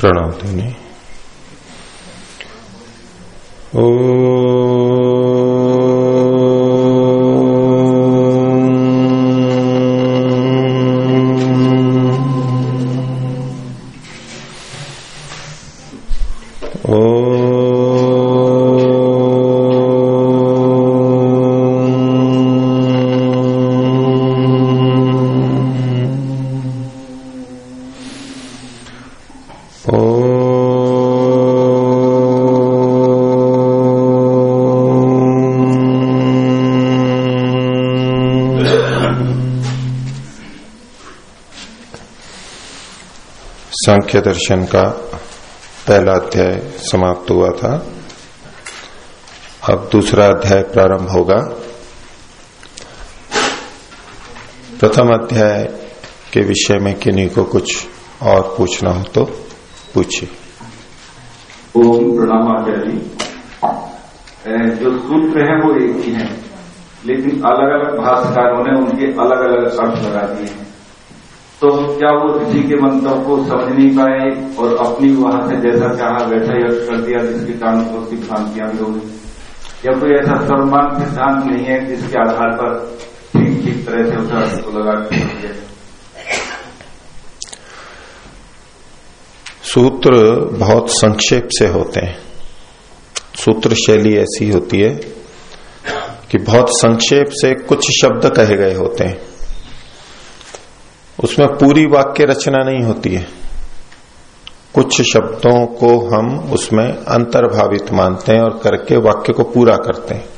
प्रणाम देने ओ सांख्य दर्शन का पहला अध्याय समाप्त हुआ था। अब दूसरा अध्याय प्रारंभ होगा। प्रथम अध्याय के विषय में किन्हीं को कुछ और पूछना हो तो पूछिए। ओम प्रणाम आचार्य जी। जो सूत्र है वो एक ही है, लेकिन अलग अलग भाषाकारों ने उनके अलग अलग अर्थ लगा दिए। क्या वो ऋषि के मंत्र को समझ नहीं पाए और अपनी वहाँ से जैसा चाहा वैसा ही कर दिया, जिसके कारण उसकी भ्रांतियाँ भी हो गई। या कोई ऐसा सर्वमान सिद्धांत नहीं है जिसके आधार पर ठीक ठीक तरह से उसका को लगा सूत्र बहुत संक्षेप से होते हैं। सूत्र शैली ऐसी होती है कि बहुत संक्षेप से कुछ शब्द कहे गए होते हैं। उसमें पूरी वाक्य रचना नहीं होती है। कुछ शब्दों को हम उसमें अंतर्भावित मानते हैं और करके वाक्य को पूरा करते हैं।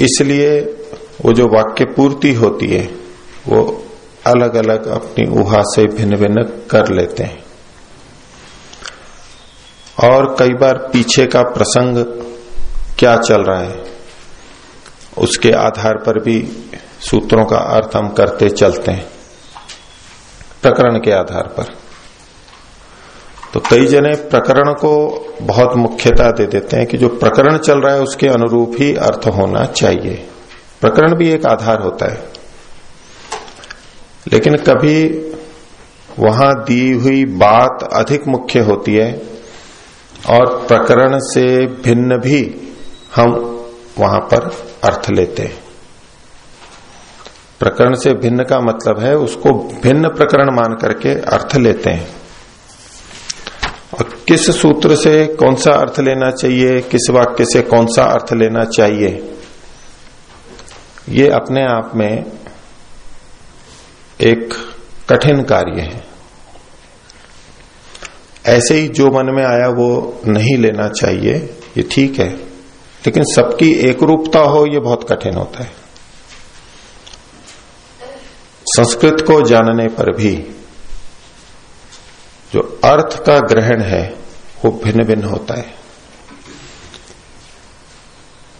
इसलिए वो जो वाक्य पूर्ति होती है, वो अलग अलग अपनी उहा से भिन्न भिन्न कर लेते हैं। और कई बार पीछे का प्रसंग क्या चल रहा है, उसके आधार पर भी सूत्रों का अर्थ हम करते चलते हैं, प्रकरण के आधार पर। तो कई जने प्रकरण को बहुत मुख्यता दे देते हैं कि जो प्रकरण चल रहा है उसके अनुरूप ही अर्थ होना चाहिए। प्रकरण भी एक आधार होता है। लेकिन कभी वहाँ दी हुई बात अधिक मुख्य होती है और प्रकरण से भिन्न भी हम वहाँ पर अर्थ लेते हैं। प्रकरण से भिन्न का मतलब है, उसको भिन्न प्रकरण मान करके अर्थ लेते हैं। और किस सूत्र से कौन सा अर्थ लेना चाहिए, किस वाक्य से कौन सा अर्थ लेना चाहिए, ये अपने आप में एक कठिन कार्य है। ऐसे ही जो मन में आया वो नहीं लेना चाहिए, ये ठीक है, लेकिन सबकी एक रूपता हो, ये बहुत कठिन होता है। संस्कृत को जानने पर भी जो अर्थ का ग्रहण है, वो भिन्न भिन्न होता है।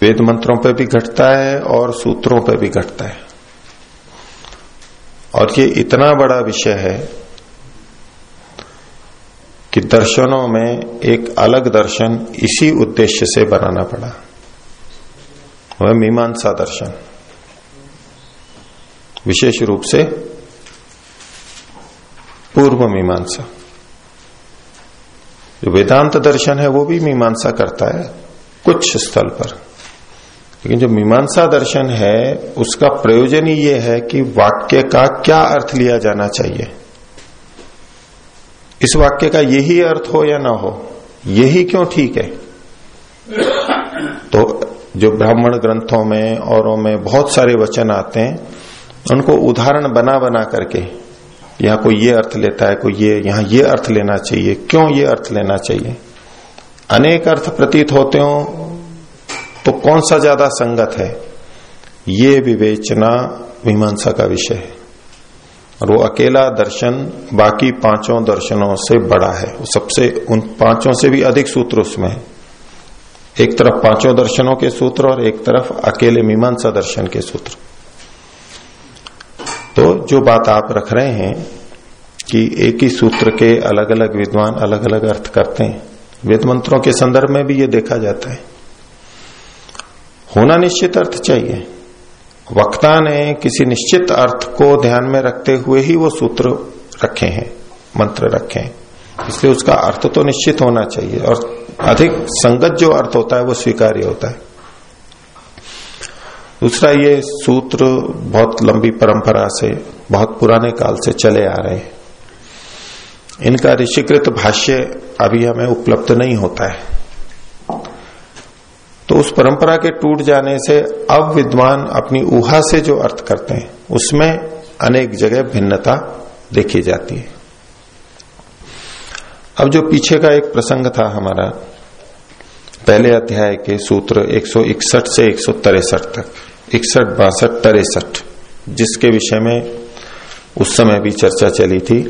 वेद मंत्रों पर भी घटता है और सूत्रों पर भी घटता है। और ये इतना बड़ा विषय है कि दर्शनों में एक अलग दर्शन इसी उद्देश्य से बनाना पड़ा। वह मीमांसा दर्शन। विशेष रूप से पूर्व मीमांसा। जो वेदांत दर्शन है, वो भी मीमांसा करता है, कुछ स्थल पर। लेकिन जो मीमांसा दर्शन है, उसका प्रयोजन ही ये है कि वाक्य का क्या अर्थ लिया जाना चाहिए। इस वाक्य का यही अर्थ हो या ना हो, यही क्यों ठीक है? तो जो ब्राह्मण ग्रंथों में, औरों में बहुत सारे वचन आते हैं उनको उदाहरण बना बना करके, यहाँ कोई ये अर्थ लेता है, कोई ये, यहाँ ये अर्थ लेना चाहिए, क्यों ये अर्थ लेना चाहिए? अनेक अर्थ प्रतीत होते हो तो कौन सा ज़्यादा संगत है? ये विवेचना मीमांसा का विषय है। और वो अकेला दर्शन बाकी पाँचों दर्शनों से बड़ा है। सबसे, उन पाँचों से भी अधिक सूत्र उसमें है। एक तरफ़ पाँचों दर्शनों के सूत्र और एक तरफ़ अकेले मीमांसा दर्शन के सूत्र। जो बात आप रख रहे हैं कि एक ही सूत्र के अलग अलग विद्वान अलग अलग अर्थ करते हैं। वेद मंत्रों के संदर्भ में भी ये देखा जाता है। होना निश्चित अर्थ चाहिए। वक्ता ने किसी निश्चित अर्थ को ध्यान में रखते हुए ही वो सूत्र रखे हैं, मंत्र रखे हैं। इसलिए उसका अर्थ तो निश्चित होना चाहिए और अधिक संगत जो अर्थ होता है वो स्वीकार्य होता है। दूसरा ये सूत्र बहुत लंबी परंपरा से, बहुत पुराने काल से चले आ रहे हैं। इनका ऋषिकृत भाष्य अभी हमें उपलब्ध नहीं होता है। तो उस परंपरा के टूट जाने से अब विद्वान अपनी ऊहा से जो अर्थ करते हैं, उसमें अनेक जगह भिन्नता देखी जाती है। अब जो पीछे का एक प्रसंग था हमारा पहले अध्याय के सूत्र 161 से एक तक। इकसठ, बासठ, तिरसठ, जिसके विषय में उस समय भी चर्चा चली थी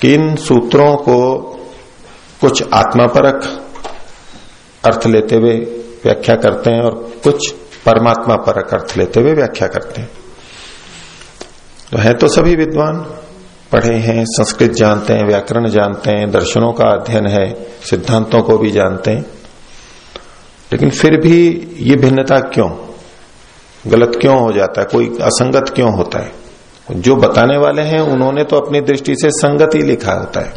कि इन सूत्रों को कुछ आत्मापरक अर्थ लेते हुए व्याख्या करते हैं और कुछ परमात्मा परक अर्थ लेते हुए व्याख्या करते हैं। तो है तो सभी विद्वान? पढ़े हैं, संस्कृत जानते हैं, व्याकरण जानते हैं, दर्शनों का अध्ययन है, सिद्धांतों को भी जानते हैं। लेकिन फिर भी ये भिन्नता क्यों? गलत क्यों हो जाता है? कोई असंगत क्यों होता है? जो बताने वाले हैं, उन्होंने तो अपनी दृष्टि से संगत ही लिखा होता है।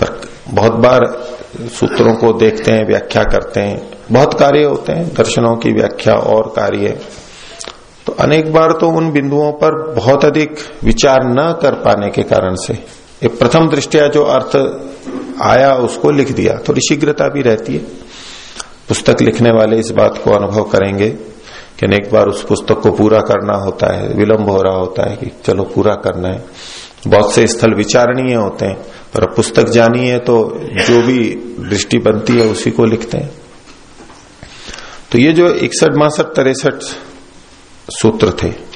पर बहुत बार सूत्रों को देखते हैं, व्याख्या करते हैं। बहुत कार्य होते हैं, दर्शनों की व्याख्या और कार्य। तो अनेक बार तो उन बिंदुओं पर बहुत अधिक विचार न कर पाने के कारण से एक प्रथम दृष्टिया जो अर्थ आया, उसको लिख दिया। थोड़ी शीघ्रता भी रहती है। पुस्तक लिखने वाले इस बात को अनुभव करेंगे कि एक बार उस पुस्तक को पूरा करना होता है, विलंब हो रहा होता है कि चलो पूरा करना है। बहुत से स्थल विचारणीय होते हैं, पर पुस्तक जानी है तो जो भी दृष्टि बनती है, उसी को लिखते हैं। तो ये जो इकसठ बासठ तिरसठ सूत्र थे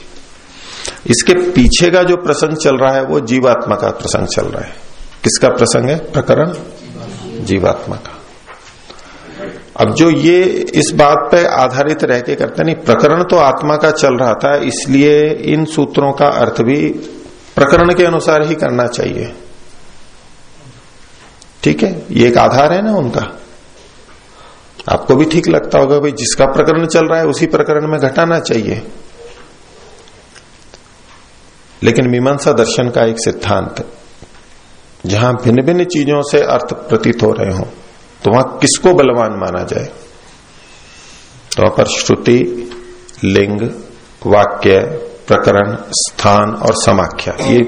इसके पीछे का जो प्रसंग चल रहा है, वो जीवात्मा का प्रसंग चल रहा है। किसका प्रसंग है? प्रकरण? जीवात्मा का। अब जो ये इस बात पे आधारित रह के करते नहीं, प्रकरण तो आत्मा का चल रहा था, इसलिए इन सूत्रों का अर्थ भी प्रकरण के अनुसार ही करना चाहिए। ठीक है? ये एक आधार है ना उनका। आपको भी ठीक लगता होगा, भाई, जिसका प्रकरण चल रहा है, उसी प्रकरण में घटाना चाहिए। लेकिन मीमांसा दर्शन का एक सिद्धांत जहाँ भिन्न भिन्न चीज़ों से अर्थ प्रतीत हो रहे हों तो वहाँ किसको बलवान माना जाए? तो वहाँ पर श्रुति, लिंग, वाक्य, प्रकरण, स्थान और समाख्या, ये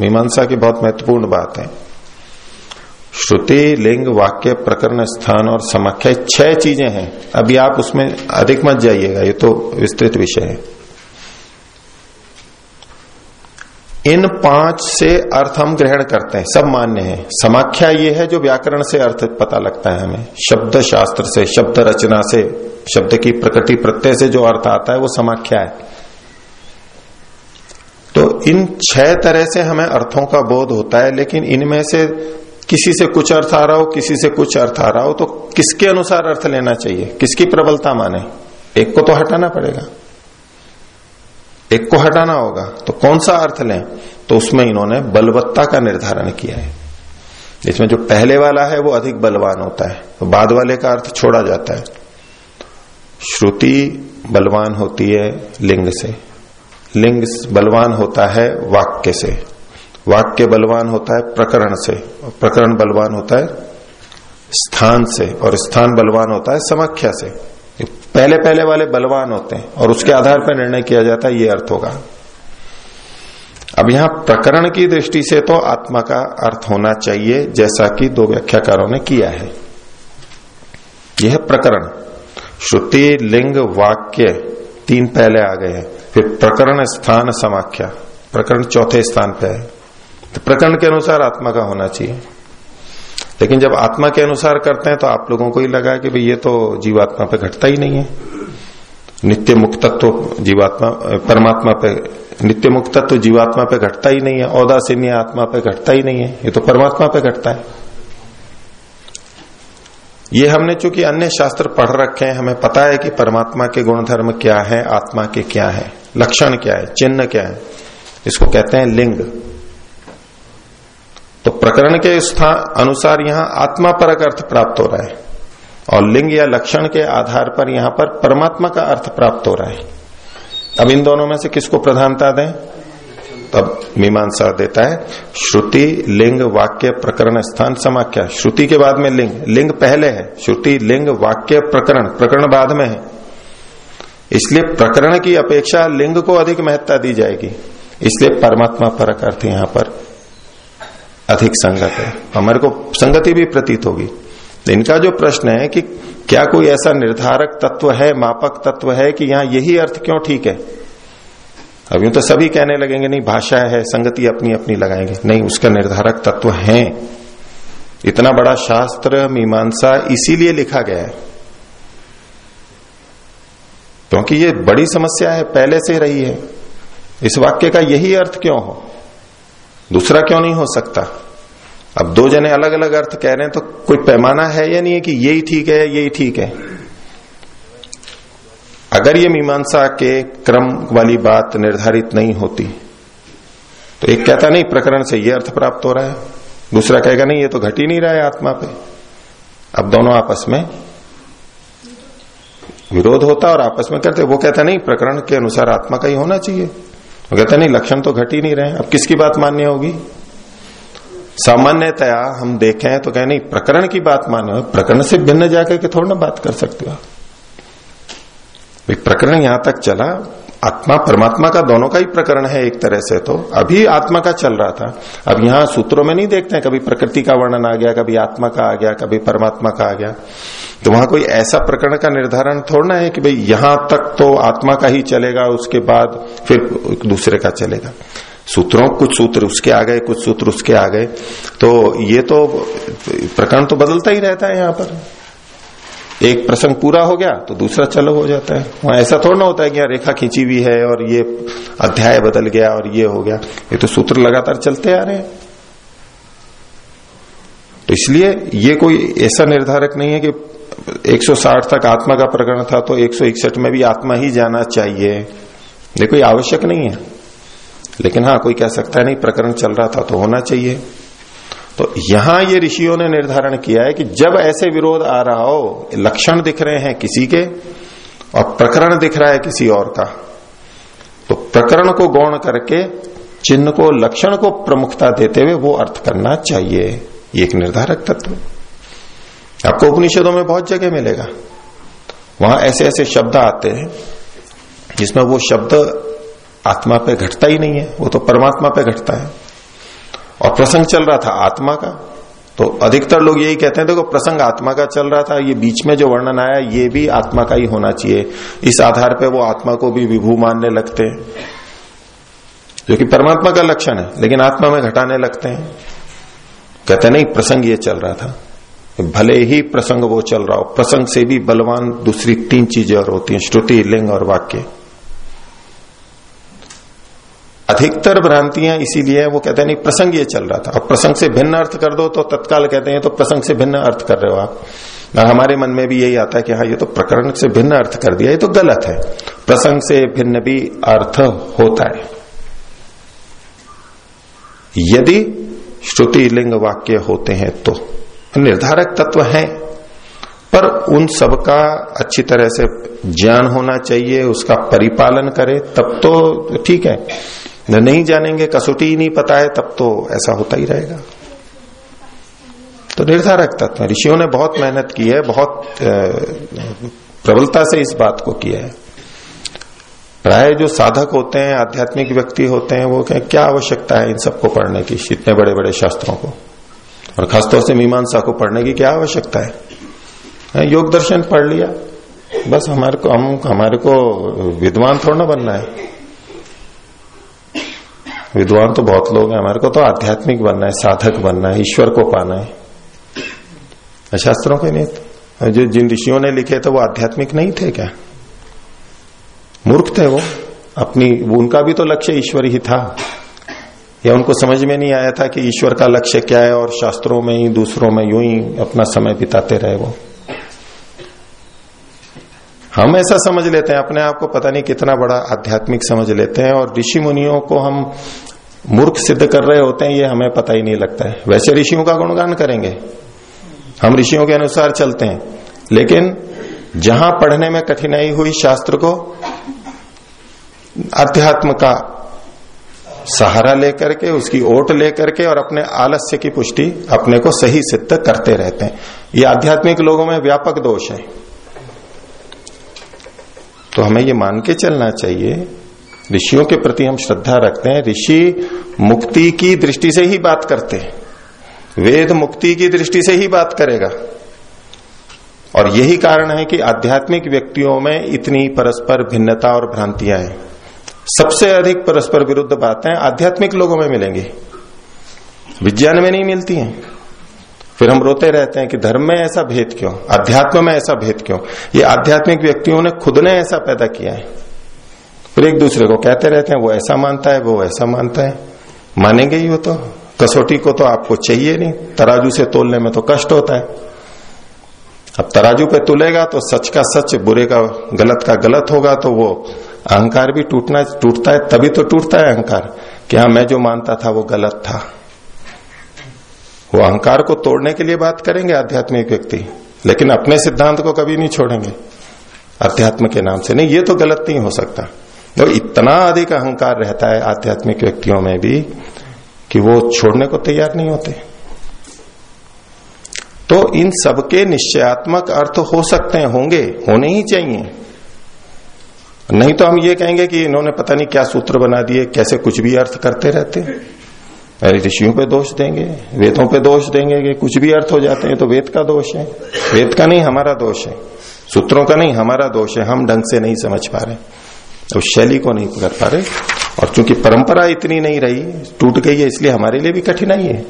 मीमांसा की बहुत महत्वपूर्ण बात है। श्रुति, लिंग, वाक्य, प्रकरण, स्थान और समाख्या छह चीज़ें हैं। अभी आप उसमें अधिक मत जाइएगा, ये तो विस्तृत विषय है। इन पाँच से अर्थ हम ग्रहण करते हैं, सब मान्य है। समाख्या ये है जो व्याकरण से अर्थ पता लगता है हमें। शब्द शास्त्र से, शब्द रचना से, शब्द की प्रकृति प्रत्यय से जो अर्थ आता है वो समाख्या है। तो इन छह तरह से हमें अर्थों का बोध होता है, लेकिन इनमें से किसी से कुछ अर्थ आ रहा हो, किसी से कुछ अर्थ आ रहा हो तो किसके अनुसार अर्थ लेना चाहिए? किसकी प्रबलता माने? एक को तो हटाना पड़ेगा। एक को हटाना होगा तो कौन सा अर्थ लें? तो उसमें इन्होंने बलवत्ता का निर्धारण किया है। इसमें जो पहले वाला है, वो अधिक बलवान होता है तो बाद वाले का अर्थ छोड़ा जाता है। श्रुति बलवान होती है लिंग से। लिंग बलवान होता है वाक्य से। वाक्य बलवान होता है प्रकरण से, और प्रकरण बलवान होता है स्थान से, और स्थान बलवान होता है समाख्या से। पहले पहले वाले बलवान होते हैं और उसके आधार पर निर्णय किया जाता है, ये अर्थ होगा। अब यहाँ प्रकरण की दृष्टि से तो आत्मा का अर्थ होना चाहिए, जैसा कि दो व्याख्याकारों ने किया है। यह प्रकरण, श्रुति, लिंग, वाक्य, तीन पहले आ गए हैं। फिर प्रकरण स्थान समाख्या, प्रकरण चौथे स्थान पे है। तो प्रकरण के अनुसार आत्मा का होना चाहिए। लेकिन जब आत्मा के अनुसार करते हैं तो आप लोगों को ही लगा कि भाई ये तो जीवात्मा पे घटता ही नहीं है। नित्य मुक्तत्व तो जीवात्मा, परमात्मा पे, नित्य मुक्तत्व तो जीवात्मा पे घटता ही नहीं है, औदासीन्य आत्मा पे घटता ही नहीं है, ये तो परमात्मा पे घटता है। ये हमने चूँकि अन्य शास्त्र पढ़ रखे हैं, हमें पता है कि परमात्मा के गुणधर्म क्या है, आत्मा के क्या है, लक्षण क्या है, चिन्ह क्या है। इसको कहते हैं लिंग। तो प्रकरण के स्थान अनुसार यहाँ आत्मा परक अर्थ प्राप्त हो रहा है और लिंग या लक्षण के आधार पर यहाँ पर परमात्मा का अर्थ प्राप्त हो रहा है। अब इन दोनों में से किसको प्रधानता दें? तब मीमांसा देता है, श्रुति, लिंग, वाक्य, प्रकरण, स्थान, समाख्या। श्रुति के बाद में लिंग। लिंग पहले है। श्रुति, लिंग, वाक्य, प्रकरण। प्रकरण बाद में है। इसलिए प्रकरण की अपेक्षा लिंग को अधिक महत्ता दी जाएगी। इसलिए परमात्मा परक अर्थ यहाँ पर अधिक संगत है। हमारे को संगति भी प्रतीत होगी। इनका जो प्रश्न है कि क्या कोई ऐसा निर्धारक तत्व है, मापक तत्व है कि यहाँ यही अर्थ क्यों ठीक है? अब यूँ तो सभी कहने लगेंगे, नहीं, भाषा है, संगति अपनी अपनी लगाएँगे। नहीं, उसका निर्धारक तत्व है। इतना बड़ा शास्त्र, मीमांसा इसीलिए लिखा गया है। क्योंकि ये बड़ी समस्या है, पहले से रही है। इस वाक्य का यही अर्थ क्यों हो? दूसरा क्यों नहीं हो सकता? अब दो जने अलग अलग अर्थ कह रहे हैं तो कोई पैमाना है या नहीं है कि यही ठीक है यही ठीक है? अगर ये मीमांसा के क्रम वाली बात निर्धारित नहीं होती तो एक कहता नहीं, प्रकरण से ये अर्थ प्राप्त हो रहा है। दूसरा कहेगा, नहीं, ये तो घट ही नहीं रहा है आत्मा पे। अब दोनों आपस में विरोध होता और आपस में करते। वो कहता, नहीं, प्रकरण के अनुसार आत्मा का ही होना चाहिए। वो कहता, नहीं, लक्षण तो घट ही नहीं रहे अब किसकी बात मान्य होगी? सामान्यतया हम देखें तो कहें, नहीं, प्रकरण की बात मान्य प्रकरण से भिन्न जाकर के थोड़ा ना बात कर सकते हो। प्रकरण यहाँ तक चला आत्मा परमात्मा का दोनों का ही प्रकरण है एक तरह से तो। अभी आत्मा का चल रहा था। अब यहाँ सूत्रों में नहीं देखते हैं, कभी प्रकृति का वर्णन आ गया, कभी आत्मा का आ गया, कभी परमात्मा का आ गया। तो वहाँ कोई ऐसा प्रकरण का निर्धारण थोड़ा है कि भाई यहाँ तक तो आत्मा का ही चलेगा, उसके बाद फिर दूसरे का चलेगा। सूत्रों, कुछ सूत्र उसके आ गए, कुछ सूत्र उसके आ गए। तो ये तो प्रकरण तो बदलता ही रहता है यहाँ पर। एक प्रसंग पूरा हो गया तो दूसरा चलो हो जाता है। वहाँ ऐसा थोड़ा ना होता है कि यहाँ रेखा खींची हुई है और ये अध्याय बदल गया और ये हो गया। ये तो सूत्र लगातार चलते आ रहे हैं। तो इसलिए ये कोई ऐसा निर्धारक नहीं है कि 160 तक आत्मा का प्रकरण था तो 161 में भी आत्मा ही जाना चाहिए। ये कोई आवश्यक नहीं है। लेकिन हाँ कोई कह सकता है नहीं, प्रकरण चल रहा था तो होना चाहिए। तो यहाँ ये ऋषियों ने निर्धारण किया है कि जब ऐसे विरोध आ रहा हो, लक्षण दिख रहे हैं किसी के और प्रकरण दिख रहा है किसी और का तो प्रकरण को गौण करके चिन्ह को, लक्षण को प्रमुखता देते हुए वो अर्थ करना चाहिए। ये एक निर्धारक तत्व। आपको उपनिषदों में बहुत जगह मिलेगा। वहाँ ऐसे ऐसे शब्द आते हैं, जिसमें वो शब्द आत्मा पे घटता ही नहीं है, वो तो परमात्मा पे घटता है। और प्रसंग चल रहा था आत्मा का। तो अधिकतर लोग यही कहते हैं, देखो, प्रसंग आत्मा का चल रहा था, ये बीच में जो वर्णन आया, ये भी आत्मा का ही होना चाहिए। इस आधार पर वो आत्मा को भी विभू मानने लगते हैं। जो कि परमात्मा का लक्षण है, लेकिन आत्मा में घटाने लगते हैं। कहते नहीं, प्रसंग ये चल रहा था। भले ही प्रसंग वो चल रहा हो, प्रसंग से भी बलवान दूसरी तीन चीज़ें और होती हैं, श्रुति, लिंग और वाक्य। अधिकतर भ्रांतियाँ इसीलिए वो कहते हैं, नहीं, प्रसंग ये चल रहा था। अब प्रसंग से भिन्न अर्थ कर दो तो तत्काल कहते हैं तो प्रसंग से भिन्न अर्थ कर रहे हो आप। हमारे मन में भी यही आता है कि हाँ ये तो प्रकरण से भिन्न अर्थ कर दिया, ये तो गलत है। प्रसंग से भिन्न भी अर्थ होता है। यदि श्रुति लिंग वाक्य होते हैं तो निर्धारक तत्व है, पर उन सबका अच्छी तरह से ज्ञान होना चाहिए, उसका परिपालन करे, तब तो ठीक है। नहीं जानेंगे, कसौटी ही नहीं पता है, तब तो ऐसा होता ही रहेगा। तो निर्धारक तत्व ऋषियों ने बहुत मेहनत की है, बहुत प्रबलता से इस बात को किया है। प्राय जो साधक होते हैं, आध्यात्मिक व्यक्ति होते हैं, वो क्या आवश्यकता है इन सबको पढ़ने की, इतने बड़े बड़े शास्त्रों को? और खासतौर से मीमांसा को पढ़ने की क्या आवश्यकता है, योग दर्शन पढ़ लिया। बस हमारे को, हम, हमारे को विद्वान थोड़ा ना बनना है। विद्वान तो बहुत लोग हैं, हमारे को तो आध्यात्मिक बनना है, साधक बनना है, ईश्वर को पाना है। शास्त्रों के नहीं जो जिन ऋषियों ने लिखे थे, वो आध्यात्मिक नहीं थे क्या? मूर्ख थे वो। अपनी, उनका भी तो लक्ष्य ईश्वर ही था। या उनको समझ में नहीं आया था कि ईश्वर का लक्ष्य क्या है और शास्त्रों में ही, दूसरों में यूँ ही अपना समय बिताते रहे वो। हम ऐसा समझ लेते हैं, अपने आप को पता नहीं कितना बड़ा आध्यात्मिक समझ लेते हैं और ऋषि मुनियों को हम मूर्ख सिद्ध कर रहे होते हैं, ये हमें पता ही नहीं लगता है। वैसे ऋषियों का गुणगान करेंगे। हम ऋषियों के अनुसार चलते हैं। लेकिन जहाँ पढ़ने में कठिनाई हुई शास्त्र को, अध्यात्म का सहारा लेकर के, उसकी ओट लेकर के और अपने आलस्य की पुष्टि अपने को सही सिद्ध करते रहते हैं। ये आध्यात्मिक लोगों में व्यापक दोष है। तो हमें ये मान के चलना चाहिए। ऋषियों के प्रति हम श्रद्धा रखते हैं। ऋषि मुक्ति की दृष्टि से ही बात करते हैं। वेद मुक्ति की दृष्टि से ही बात करेगा। और यही कारण है कि आध्यात्मिक व्यक्तियों में इतनी परस्पर भिन्नता और भ्रांतियाँ हैं। सबसे अधिक परस्पर विरुद्ध बातें आध्यात्मिक लोगों में मिलेंगी। विज्ञान में नहीं मिलती हैं। फिर हम रोते रहते हैं कि धर्म में ऐसा भेद क्यों? अध्यात्म में ऐसा भेद क्यों? ये आध्यात्मिक व्यक्तियों ने खुद ने ऐसा पैदा किया है। फिर एक दूसरे को कहते रहते हैं, वो ऐसा मानता है, वो ऐसा मानता है। मानेंगे ही वो तो। कसौटी को तो आपको चाहिए नहीं। तराजू से तोलने में तो कष्ट होता है। अब तराजू पे तुलेगा तो सच का सच, बुरे का गलत का गलत होगा तो वो अहंकार भी टूटना, टूटता है, तभी तो टूटता है अहंकार। कि हाँ मैं जो मानता था वो गलत था। वो अहंकार को तोड़ने के लिए बात करेंगे आध्यात्मिक व्यक्ति। लेकिन अपने सिद्धांत को कभी नहीं छोड़ेंगे। अध्यात्म के नाम से नहीं, ये तो गलत नहीं हो सकता। तो इतना अधिक अहंकार रहता है आध्यात्मिक व्यक्तियों में भी कि वो छोड़ने को तैयार नहीं होते। तो इन सबके निश्चयात्मक अर्थ हो सकते हैं, होंगे, होने ही चाहिए। नहीं तो हम ये कहेंगे कि इन्होंने पता नहीं क्या सूत्र बना दिए, कैसे कुछ भी अर्थ करते रहते। अरे ऋषियों पे दोष देंगे वेदों पे दोष देंगे कि कुछ भी अर्थ हो जाते हैं तो वेद का दोष है। वेद का नहीं हमारा दोष है। सूत्रों का नहीं हमारा दोष है। हम ढंग से नहीं समझ पा रहे। उस शैली को नहीं कर पा रहे। और चूँकि परंपरा इतनी नहीं रही टूट गई है इसलिए हमारे लिए भी कठिनाई है।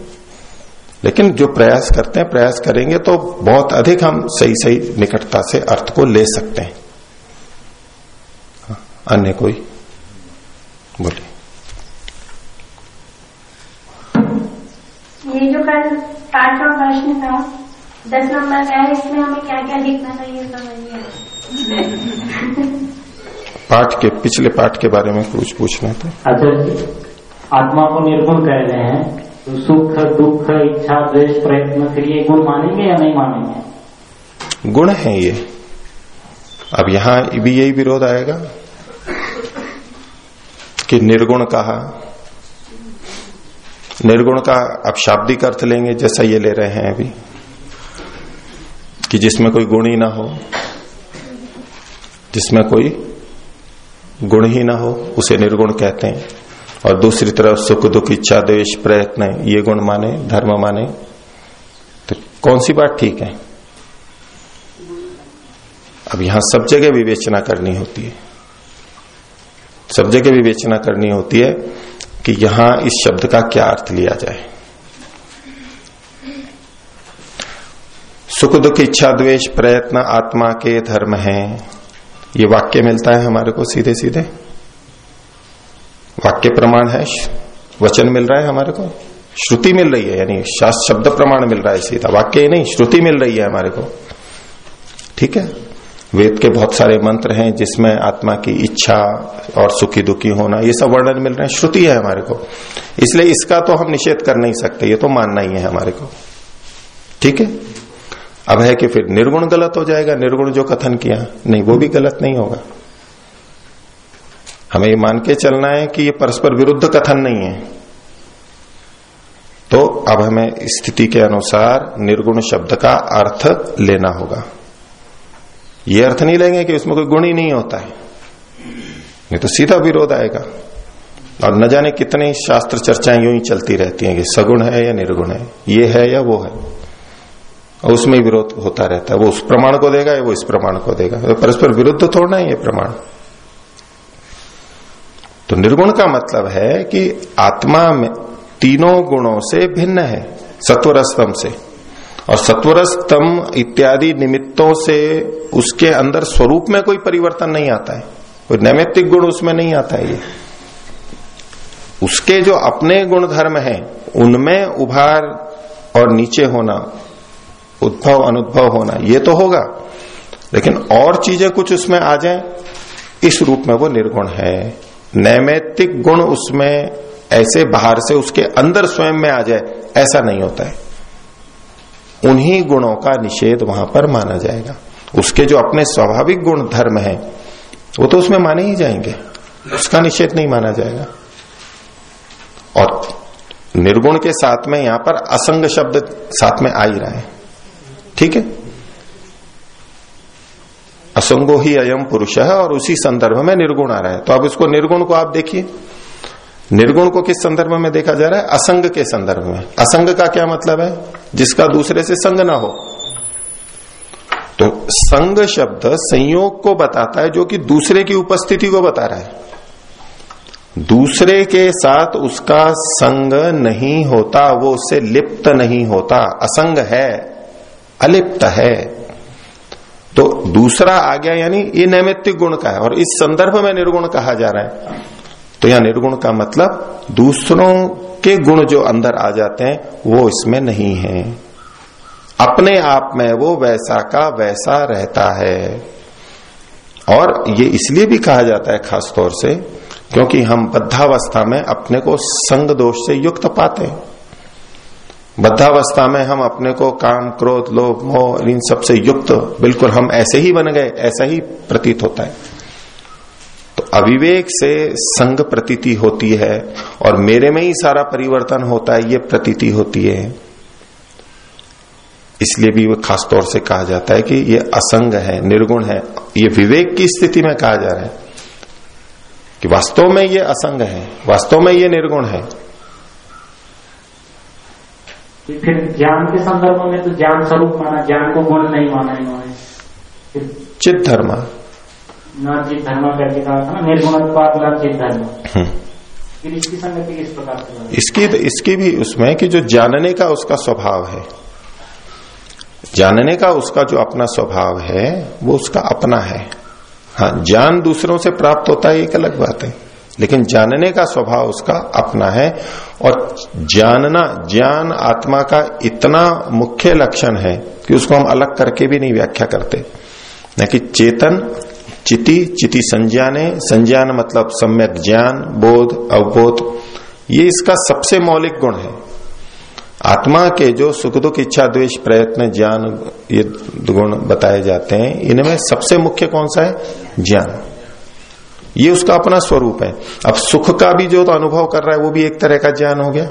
लेकिन जो प्रयास करते हैं प्रयास करेंगे तो बहुत अधिक हम सही सही निकटता से अर्थ को ले सकते हैं। हाँ, अन्य कोई? बोलिए। ये जो कल पांचवा प्रश्न था दस नंबर का है इसमें हमें क्या क्या लिखना चाहिए समझिए? पाठ के पिछले पाठ के बारे में कुछ पूछना था। अच्छा आत्मा को निर्गुण कह रहे हैं तो सुख दुख इच्छा द्वेष प्रयत्न फिर ये गुण मानेंगे या नहीं मानेंगे? गुण है ये। अब यहाँ भी यही विरोध आएगा कि निर्गुण कहा निर्गुण का अब शाब्दिक अर्थ लेंगे, जैसा ये ले रहे हैं अभी, कि जिसमें कोई गुण ही ना हो, जिसमें कोई गुण ही ना हो, उसे निर्गुण कहते हैं। और दूसरी तरफ़, सुख, दुख, इच्छा देश प्रयत्न, ये गुण माने, धर्म माने तो कौन सी बात ठीक है? अब यहाँ सब जगह विवेचना करनी होती है। सब जगह विवेचना करनी होती है कि यहाँ इस शब्द का क्या अर्थ लिया जाए। सुख, दुख, इच्छा, द्वेष, प्रयत्न, आत्मा के धर्म है। ये वाक्य मिलता है हमारे को सीधे सीधे वाक्य प्रमाण है, वचन मिल रहा है हमारे को। श्रुति मिल रही है, यानी शास्त्र शब्द प्रमाण मिल रहा है सीधा। वाक्य ही नहीं, श्रुति मिल रही है हमारे को। ठीक है? वेद के बहुत सारे मंत्र हैं जिसमें आत्मा की इच्छा और सुखी दुखी होना, ये सब वर्णन मिल रहे हैं। श्रुति है हमारे को। इसलिए इसका तो हम निषेध कर नहीं सकते, ये तो मानना ही है हमारे को। ठीक है? अब है कि फिर निर्गुण गलत हो जाएगा, निर्गुण जो कथन किया, नहीं, वो भी गलत नहीं होगा। हमें ये मान के चलना है कि ये परस्पर विरुद्ध कथन नहीं है। तो अब हमें स्थिति के अनुसार निर्गुण शब्द का अर्थ लेना होगा। ये अर्थ नहीं लेंगे कि उसमें कोई गुण ही नहीं होता है। नहीं तो सीधा विरोध आएगा। और न जाने कितने शास्त्र चर्चाएँ यूँ ही चलती रहती हैं कि सगुण है या निर्गुण है, ये है या वो है। और उसमें विरोध होता रहता है। वो उस प्रमाण को देगा या वो इस प्रमाण को देगा। तो परस्पर विरुद्ध थोड़ा है ये प्रमाण। तो निर्गुण का मतलब है कि आत्मा में तीनों गुणों से भिन्न है सत्वरस्तम से। और सत्वरस्तम इत्यादि निमित्तों से उसके अंदर स्वरूप में कोई परिवर्तन नहीं आता है। कोई नैमित्तिक गुण उसमें नहीं आता है ये। उसके जो अपने गुण धर्म है, उनमें उभार और नीचे होना, उद्भव, अनुद्भव होना, ये तो होगा। लेकिन और चीज़ें कुछ उसमें आ जाए, इस रूप में वो निर्गुण है। नैमित्तिक गुण उसमें ऐसे बाहर से उसके अंदर स्वयं में आ जाए, ऐसा नहीं होता है। उन्हीं गुणों का निषेध वहाँ पर माना जाएगा। उसके जो अपने स्वाभाविक गुण धर्म है, वो तो उसमें माने ही जाएँगे। उसका निषेध नहीं माना जाएगा। और निर्गुण के साथ में यहाँ पर असंग शब्द साथ में आ ही रहा है। ठीक है? असंगो ही अयम पुरुष है और उसी संदर्भ में निर्गुण आ रहा है। तो अब इसको निर्गुण को आप देखिए। निर्गुण को किस संदर्भ में देखा जा रहा है? असंग के संदर्भ में। असंग का क्या मतलब है? जिसका दूसरे से संग ना हो। तो संग शब्द संयोग को बताता है जो कि दूसरे की उपस्थिति को बता रहा है। दूसरे के साथ उसका संग नहीं होता, वो उससे लिप्त नहीं होता। असंग है, अलिप्त है। तो दूसरा आ गया, यानी ये नैमित्तिक गुण का है, और इस संदर्भ में निर्गुण कहा जा रहा है। तो यहाँ निर्गुण का मतलब दूसरों के गुण जो अंदर आ जाते हैं, वो इसमें नहीं है। अपने आप में वो वैसा का वैसा रहता है। और ये इसलिए भी कहा जाता है खास तौर से, क्योंकि हम बद्धावस्था में अपने को संग दोष से युक्त पाते हैं। बद्धावस्था में हम अपने को काम, क्रोध, लोभ, मोह, इन सबसे युक्त, बिल्कुल हम ऐसे ही बन गए, ऐसा ही प्रतीत होता है। अविवेक से संग प्रतीति होती है और मेरे में ही सारा परिवर्तन होता है ये प्रतीति होती है। इसलिए भी वो खास तौर से कहा जाता है कि ये असंग है निर्गुण है। ये विवेक की स्थिति में कहा जा रहा है कि वास्तव में ये असंग है वास्तव में ये निर्गुण है। फिर ज्ञान के संदर्भ में तो ज्ञान स्वरूप माना ज्ञान को गुण नहीं माना इन्होंने। चित धर्म। न चित धर्म करके कहा था ना निर्गुणत्वाद न चित धर्म। हम्म। फिर इसकी संगति किस प्रकार से इसकी इसकी भी उसमें कि जो जानने का उसका स्वभाव है। जानने का उसका जो अपना स्वभाव है वो उसका अपना है। हाँ ज्ञान दूसरों से प्राप्त होता है एक अलग बात है। लेकिन जानने का स्वभाव उसका अपना है और जानना ज्ञान आत्मा का इतना मुख्य लक्षण है कि उसको हम अलग करके भी नहीं व्याख्या करते। न कि चेतन चिति चिति संज्ञाने, संज्ञान मतलब सम्यक ज्ञान, बोध, अवबोध। ये इसका सबसे मौलिक गुण है। आत्मा के जो सुख दुख, इच्छा, द्वेष, प्रयत्न, ज्ञान, ये गुण बताए जाते हैं, इनमें सबसे मुख्य कौन सा है? ज्ञान। ये उसका अपना स्वरूप है। अब सुख का भी जो तो अनुभव कर रहा है, वो भी एक तरह का ज्ञान हो गया।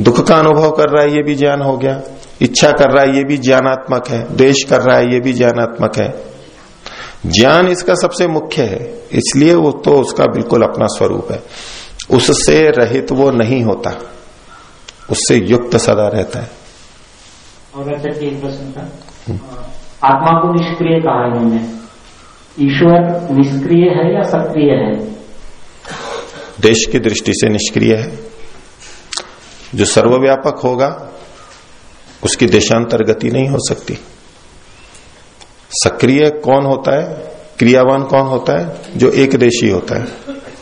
दुख का अनुभव कर रहा है, ये भी ज्ञान हो गया। इच्छा कर रहा है, ये भी ज्ञानात्मक है। द्वेष कर रहा है, ये भी ज्ञानात्मक है। ज्ञान इसका सबसे मुख्य है इसलिए वो तो उसका बिल्कुल अपना स्वरूप है। उससे रहित वो नहीं होता उससे युक्त सदा रहता है। और अच्छा एक प्रश्न था। आत्मा को निष्क्रिय कहा इन्होंने ईश्वर निष्क्रिय है या सक्रिय है? देश की दृष्टि से निष्क्रिय है। जो सर्वव्यापक होगा उसकी देशांतर गति नहीं हो सकती। सक्रिय कौन होता है? क्रियावान कौन होता है? जो एक देशी होता है।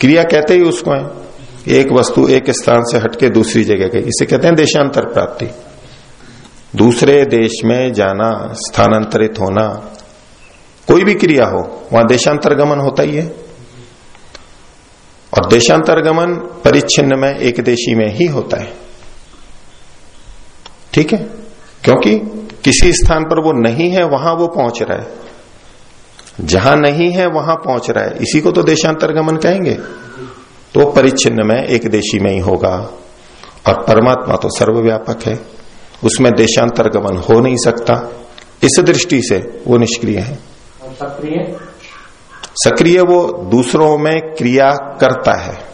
क्रिया कहते ही उसको है। एक वस्तु एक स्थान से हटके दूसरी जगह गई। इसे कहते हैं देशांतर प्राप्ति। दूसरे देश में जाना, स्थानांतरित होना, कोई भी क्रिया हो, वहाँ देशांतर गमन होता ही है। और देशांतर गमन परिच्छिन्न में एक देशी में ही होता है। ठीक है? क्योंकि किसी स्थान पर वो नहीं है वहाँ वो पहुँच रहा है। जहाँ नहीं है वहाँ पहुँच रहा है। इसी को तो देशांतर गमन कहेंगे। तो परिच्छिन्न में एक देशी में ही होगा। और परमात्मा तो सर्वव्यापक है। उसमें देशांतर गमन हो नहीं सकता। इस दृष्टि से वो निष्क्रिय है। सक्रिय? सक्रिय वो दूसरों में क्रिया करता है।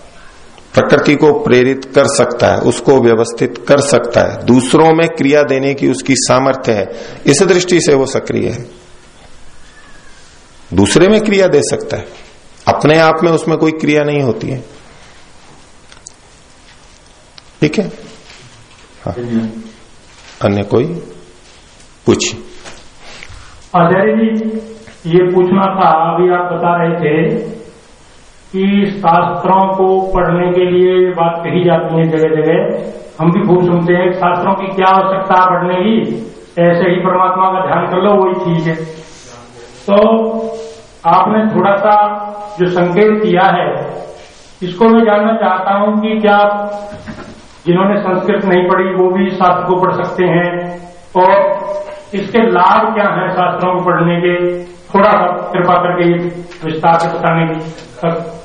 प्रकृति को प्रेरित कर सकता है, उसको व्यवस्थित कर सकता है। दूसरों में क्रिया देने की उसकी सामर्थ्य है, इस दृष्टि से वो सक्रिय है। दूसरे में क्रिया दे सकता है, अपने आप में उसमें कोई क्रिया नहीं होती है। ठीक है? हाँ। अन्य कोई? पूछ आचार्य जी, ये पूछना था, अभी आप बता रहे थे कि शास्त्रों को पढ़ने के लिए बात कही जाती है जगह जगह हम भी खूब सुनते हैं, शास्त्रों की क्या आवश्यकता है पढ़ने की? ऐसे ही परमात्मा का ध्यान कर लो, वही चीज़ है। तो आपने थोड़ा सा जो संकेत किया है, इसको मैं जानना चाहता हूँ कि क्या जिन्होंने संस्कृत नहीं पढ़ी, वो भी शास्त्र को पढ़ सकते हैं। और इसके लाभ क्या है शास्त्रों को पढ़ने के? थोड़ा सा कृपा करके विस्तार से बताने की।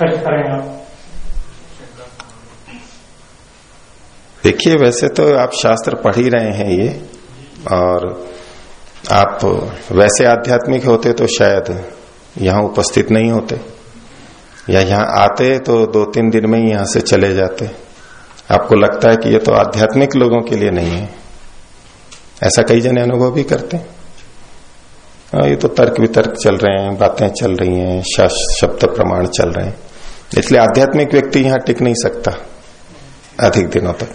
करें आप देखिए वैसे तो आप शास्त्र पढ़ ही रहे हैं ये और आप वैसे आध्यात्मिक होते तो शायद यहाँ उपस्थित नहीं होते या यहाँ आते तो दो तीन दिन में ही यहाँ से चले जाते। आपको लगता है कि ये तो आध्यात्मिक लोगों के लिए नहीं है। ऐसा कई जने अनुभव भी करते हाँ, ये तो तर्क वितर्क चल रहे हैं, बातें चल रही हैं शब्द प्रमाण चल रहे हैं। इसलिए आध्यात्मिक व्यक्ति यहाँ टिक नहीं सकता अधिक दिनों तक।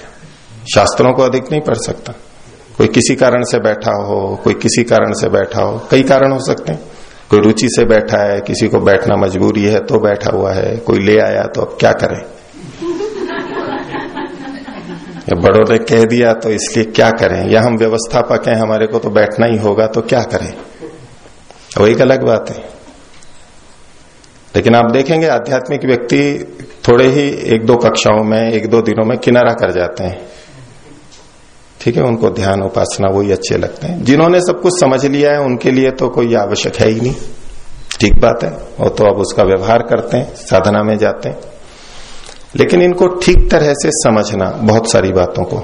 शास्त्रों को अधिक नहीं पढ़ सकता। कोई किसी कारण से बैठा हो, कोई किसी कारण से बैठा हो, कई कारण हो सकते हैं। कोई रुचि से बैठा है, किसी को बैठना मजबूरी है तो बैठा हुआ है, कोई ले आया तो अब क्या करें? बड़ों ने कह दिया तो इसलिए क्या करें? या हम व्यवस्थापक हैं, हमारे को तो बैठना ही होगा तो क्या करें? वो एक अलग बात है। लेकिन आप देखेंगे, आध्यात्मिक व्यक्ति थोड़े ही एक दो कक्षाओं में, एक दो दिनों में किनारा कर जाते हैं। ठीक है, उनको ध्यान, उपासना वही अच्छे लगते हैं। जिन्होंने सब कुछ समझ लिया है, उनके लिए तो कोई आवश्यक है ही नहीं। ठीक बात है। वो तो अब उसका व्यवहार करते हैं, साधना में जाते हैं। लेकिन इनको ठीक तरह से समझना बहुत सारी बातों को।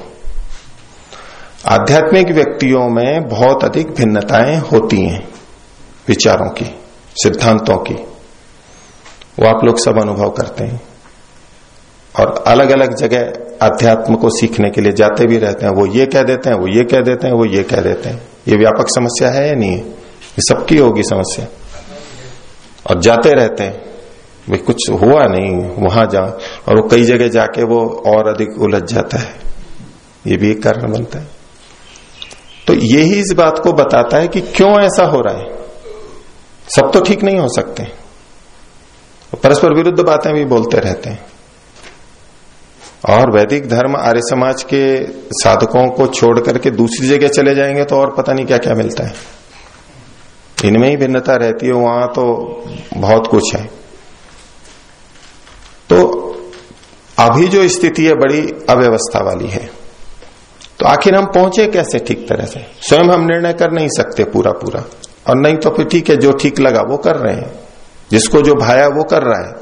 आध्यात्मिक व्यक्तियों में बहुत अधिक भिन्नताएँ होती हैं। विचारों की, सिद्धांतों की। वो आप लोग सब अनुभव करते हैं। और अलग अलग जगह अध्यात्म को सीखने के लिए जाते भी रहते हैं। वो ये कह देते हैं, वो ये कह देते हैं, वो ये कह देते हैं। ये व्यापक समस्या है या नहीं है? ये सबकी होगी समस्या। और जाते रहते हैं। भाई, कुछ हुआ नहीं, वहाँ जा। और वो कई जगह जाके वो और अधिक उलझ जाता है। ये भी एक कारण बनता है। तो यही इस बात को बताता है कि क्यों ऐसा हो रहा है? सब तो ठीक नहीं हो सकते। परस्पर विरुद्ध बातें भी बोलते रहते हैं। और वैदिक धर्म आर्य समाज के साधकों को छोड़ करके दूसरी जगह चले जाएँगे तो और पता नहीं क्या क्या मिलता है। इनमें ही भिन्नता रहती है, वहाँ तो बहुत कुछ है। तो अभी जो स्थिति है, बड़ी अव्यवस्था वाली है। तो आखिर हम पहुँचे कैसे ठीक तरह से? स्वयं हम निर्णय कर नहीं सकते पूरा पूरा और नहीं तो फिर ठीक है, जो ठीक लगा वो कर रहे हैं। जिसको जो भाया वो कर रहा है।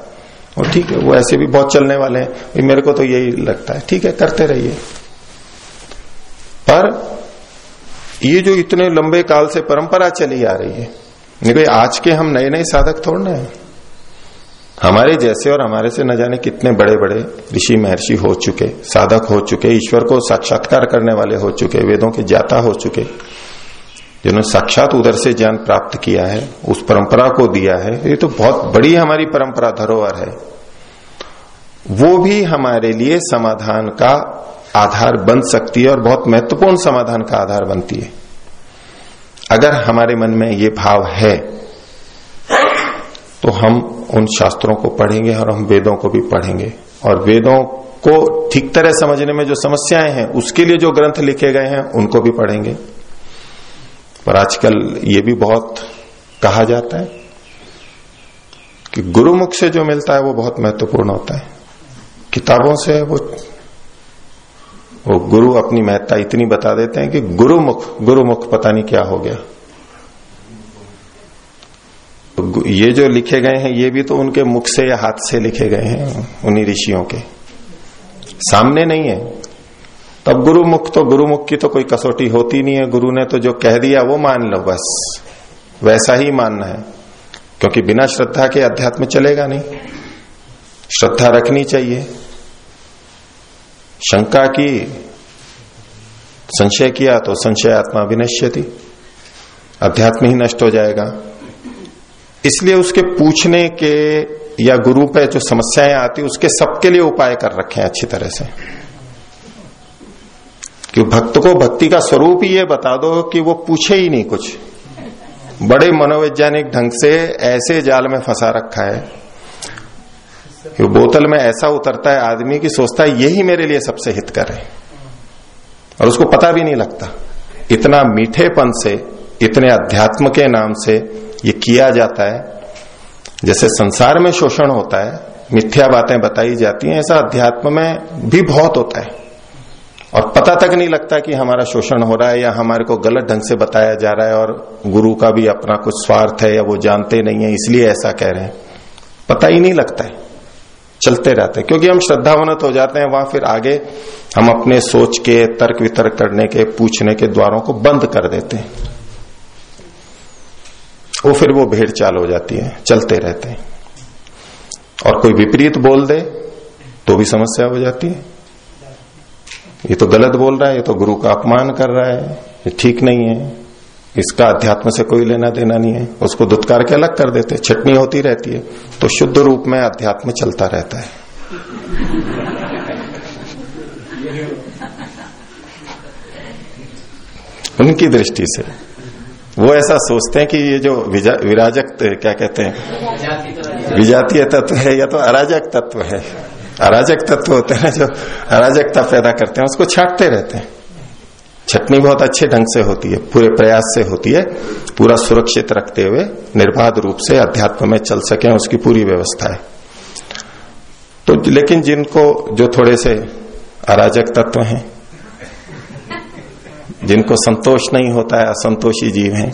और ठीक है, वो ऐसे भी बहुत चलने वाले हैं। मेरे को तो यही लगता है। ठीक है, करते रहिए। पर ये जो इतने लंबे काल से परंपरा चली आ रही है नहीं आज के हम नए नए साधक थोड़ना है। हमारे जैसे और हमारे से न जाने कितने बड़े बड़े ऋषि महर्षि हो चुके, साधक हो चुके, ईश्वर को साक्षात्कार करने वाले हो चुके, वेदों के जाता हो चुके। जिन्होंने साक्षात उधर से ज्ञान प्राप्त किया है, उस परंपरा को दिया है, ये तो बहुत बड़ी हमारी परंपरा धरोहर है। वो भी हमारे लिए समाधान का आधार बन सकती है और बहुत महत्वपूर्ण समाधान का आधार बनती है। अगर हमारे मन में ये भाव है तो हम उन शास्त्रों को पढ़ेंगे और हम वेदों को भी पढ़ेंगे। और वेदों को ठीक तरह समझने में जो समस्याएँ हैं, उसके लिए जो ग्रंथ लिखे गए हैं, उनको भी पढ़ेंगे। पर आजकल ये भी बहुत कहा जाता है कि गुरुमुख से जो मिलता है वो बहुत महत्वपूर्ण होता है। किताबों से वो वो गुरु अपनी महत्ता इतनी बता देते हैं कि गुरुमुख गुरुमुख पता नहीं क्या हो गया। तो ये जो लिखे गए हैं, ये भी तो उनके मुख से या हाथ से लिखे गए हैं, उन्हीं ऋषियों के। सामने नहीं है। तब गुरुमुख तो गुरुमुख की तो कोई कसौटी होती नहीं है। गुरु ने तो जो कह दिया, वो मान लो बस। वैसा ही मानना है। क्योंकि बिना श्रद्धा के अध्यात्म चलेगा नहीं। श्रद्धा रखनी चाहिए। शंका की, संशय किया तो संशय आत्मा विनश्यति। अध्यात्म ही नष्ट हो जाएगा। इसलिए उसके पूछने के या गुरु पे जो समस्याएँ आती, उसके सबके लिए उपाय कर रखे हैं अच्छी तरह से। कि भक्त को भक्ति का स्वरूप ही ये बता दो कि वो पूछे ही नहीं कुछ। बड़े मनोवैज्ञानिक ढंग से ऐसे जाल में फंसा रखा है कि बोतल में ऐसा उतरता है आदमी की सोचता है, यही मेरे लिए सबसे हित कर और उसको पता भी नहीं लगता। इतना मीठेपन से, इतने अध्यात्म के नाम से ये किया जाता है। जैसे संसार में शोषण होता है, मिथ्या बातें बताई जाती हैं, ऐसा अध्यात्म में भी बहुत होता है। और पता तक नहीं लगता कि हमारा शोषण हो रहा है या हमारे को गलत ढंग से बताया जा रहा है और गुरु का भी अपना कुछ स्वार्थ है या वो जानते नहीं है, इसलिए ऐसा कह रहे हैं। पता ही नहीं लगता है। चलते रहते हैं। क्योंकि हम श्रद्धावनत हो जाते हैं, वहाँ फिर आगे हम अपने सोच के, तर्क वितर्क करने के, पूछने के द्वारों को बंद कर देते हैं। वो फिर वो भेड़ चाल हो जाती है। चलते रहते हैं। और कोई विपरीत बोल दे तो भी समस्या हो जाती है। ये तो गलत बोल रहा है, ये तो गुरु का अपमान कर रहा है, ये ठीक नहीं है। इसका अध्यात्म से कोई लेना देना नहीं है। उसको दुत्कार के अलग कर देते, छटनी होती रहती है तो शुद्ध रूप में अध्यात्म चलता रहता है। उनकी दृष्टि से। वो ऐसा सोचते हैं कि ये जो विराजक, क्या कहते हैं? विजातीय तत्व है, या तो अराजक तत्व है। अराजक तत्व होते हैं जो अराजकता पैदा करते हैं, उसको छाटते रहते हैं। छटनी बहुत अच्छे ढंग से होती है, पूरे प्रयास से होती है, पूरा सुरक्षित रखते हुए, निर्बाध रूप से अध्यात्म में चल सके उसकी पूरी व्यवस्था है। तो लेकिन जिनको, जो थोड़े से अराजक तत्व हैं, जिनको संतोष नहीं होता है, असंतोषी जीव हैं,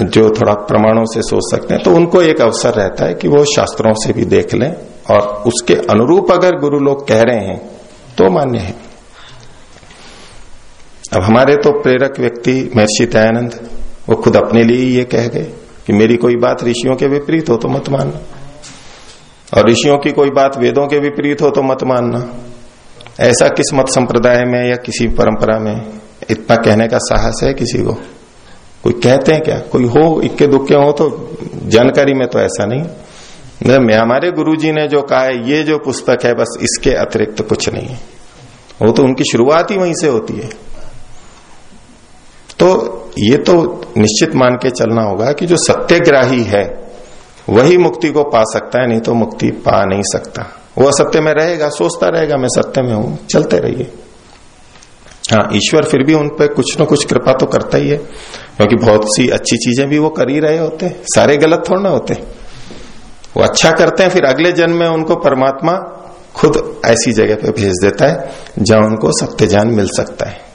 जो थोड़ा प्रमाणों से सोच सकते हैं तो उनको एक अवसर रहता है कि वो शास्त्रों से भी देख लें और उसके अनुरूप अगर गुरु लोग कह रहे हैं तो मान्य है। अब हमारे तो प्रेरक व्यक्ति महर्षि दयानंद, वो खुद अपने लिए ये कह गए कि मेरी कोई बात ऋषियों के विपरीत हो तो मत मानना। और ऋषियों की कोई बात वेदों के विपरीत हो तो मत मानना। ऐसा किस मत संप्रदाय में या किसी परंपरा में? इतना कहने का साहस है किसी को? कोई कहते हैं क्या? कोई हो, इक्के दुक्के हो तो जानकारी में तो ऐसा नहीं। हमारे गुरुजी ने जो कहा है, ये जो पुस्तक है, बस इसके अतिरिक्त कुछ नहीं है। वो तो उनकी शुरुआत ही वहीं से होती है। तो ये तो निश्चित मान के चलना होगा कि जो सत्यग्राही है, वही मुक्ति को पा सकता है, नहीं तो मुक्ति पा नहीं सकता। वो असत्य में रहेगा, सोचता रहेगा, मैं सत्य में हूँ, चलते रहिए। हाँ ईश्वर फिर भी उन पर कुछ न कुछ कृपा तो करता ही है, क्योंकि बहुत सी अच्छी चीज़ें भी वो कर ही रहे होते सारे गलत थोड़ा ना होते। वो अच्छा करते हैं, फिर अगले जन्म में उनको परमात्मा खुद ऐसी जगह पे भेज देता है, जहाँ उनको सत्य ज्ञान मिल सकता है।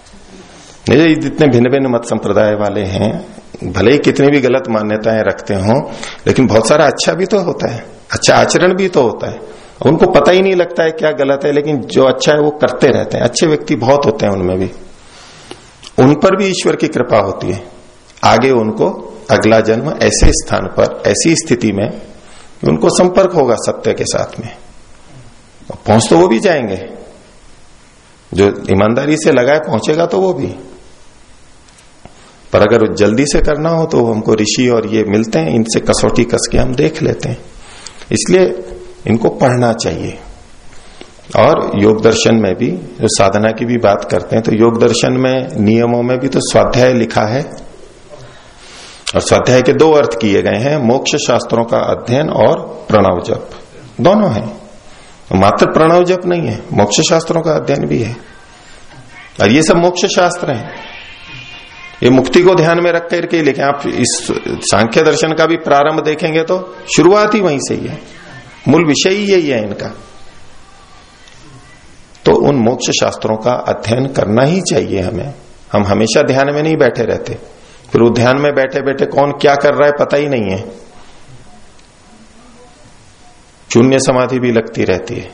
ये जितने भिन्न भिन्न मत संप्रदाय वाले हैं, भले ही कितनी भी गलत मान्यताएँ रखते हो, लेकिन बहुत सारा अच्छा भी तो होता है अच्छा आचरण भी तो होता है। उनको पता ही नहीं लगता है क्या गलत है, लेकिन जो अच्छा है वो करते रहते हैं। अच्छे व्यक्ति बहुत होते हैं उनमें भी। उन पर भी ईश्वर की कृपा होती है। आगे उनको अगला जन्म ऐसे स्थान पर, ऐसी स्थिति में उनको संपर्क होगा सत्य के साथ में। पहुँच तो वो भी जाएँगे। जो ईमानदारी से लगाए पहुंचेगा तो वो भी। पर अगर जल्दी से करना हो तो हमको ऋषि और ये मिलते हैं, इनसे कसौटी कस के हम देख लेते हैं। इसलिए इनको पढ़ना चाहिए। और योग दर्शन में भी, जो साधना की भी बात करते हैं तो योग दर्शन में, नियमों में भी तो स्वाध्याय लिखा है। और स्वाध्याय के दो अर्थ किए गए हैं, मोक्ष शास्त्रों का अध्ययन और प्रणव जप। दोनों है। मात्र प्रणव जप नहीं है, मोक्ष शास्त्रों का अध्ययन भी है। और ये सब मोक्ष शास्त्र हैं। ये मुक्ति को ध्यान में रख करके लिखे। आप इस सांख्य दर्शन का भी प्रारंभ देखेंगे तो शुरुआत ही वहीं से ही है। मूल विषय ही यही है इनका। तो उन मोक्ष शास्त्रों का अध्ययन करना ही चाहिए हमें। हम हमेशा ध्यान में नहीं बैठे रहते। फिर वो ध्यान में बैठे बैठे कौन क्या कर रहा है पता ही नहीं है। शून्य समाधि भी लगती रहती है।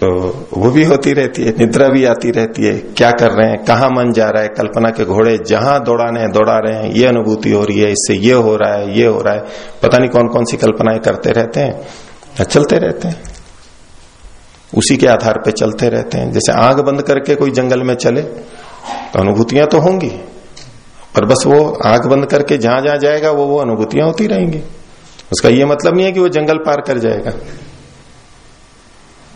तो वो भी होती रहती है, निद्रा भी आती रहती है, क्या कर रहे हैं, कहा मन जा रहा है, कल्पना के घोड़े जहाँ दौड़ाने दौड़ा रहे हैं, ये अनुभूति हो रही है, इससे ये हो रहा है, ये हो रहा है, पता नहीं कौन कौन सी कल्पनाएँ करते रहते हैं चलते रहते हैं। उसी के आधार पर चलते रहते हैं, जैसे आग बंद करके कोई जंगल में चले तो अनुभूतियाँ तो होंगी। पर बस वो आँख बंद करके जहाँ जहाँ जाएगा, वो वो अनुभूतियाँ होती रहेंगी। उसका ये मतलब नहीं है कि वो जंगल पार कर जाएगा।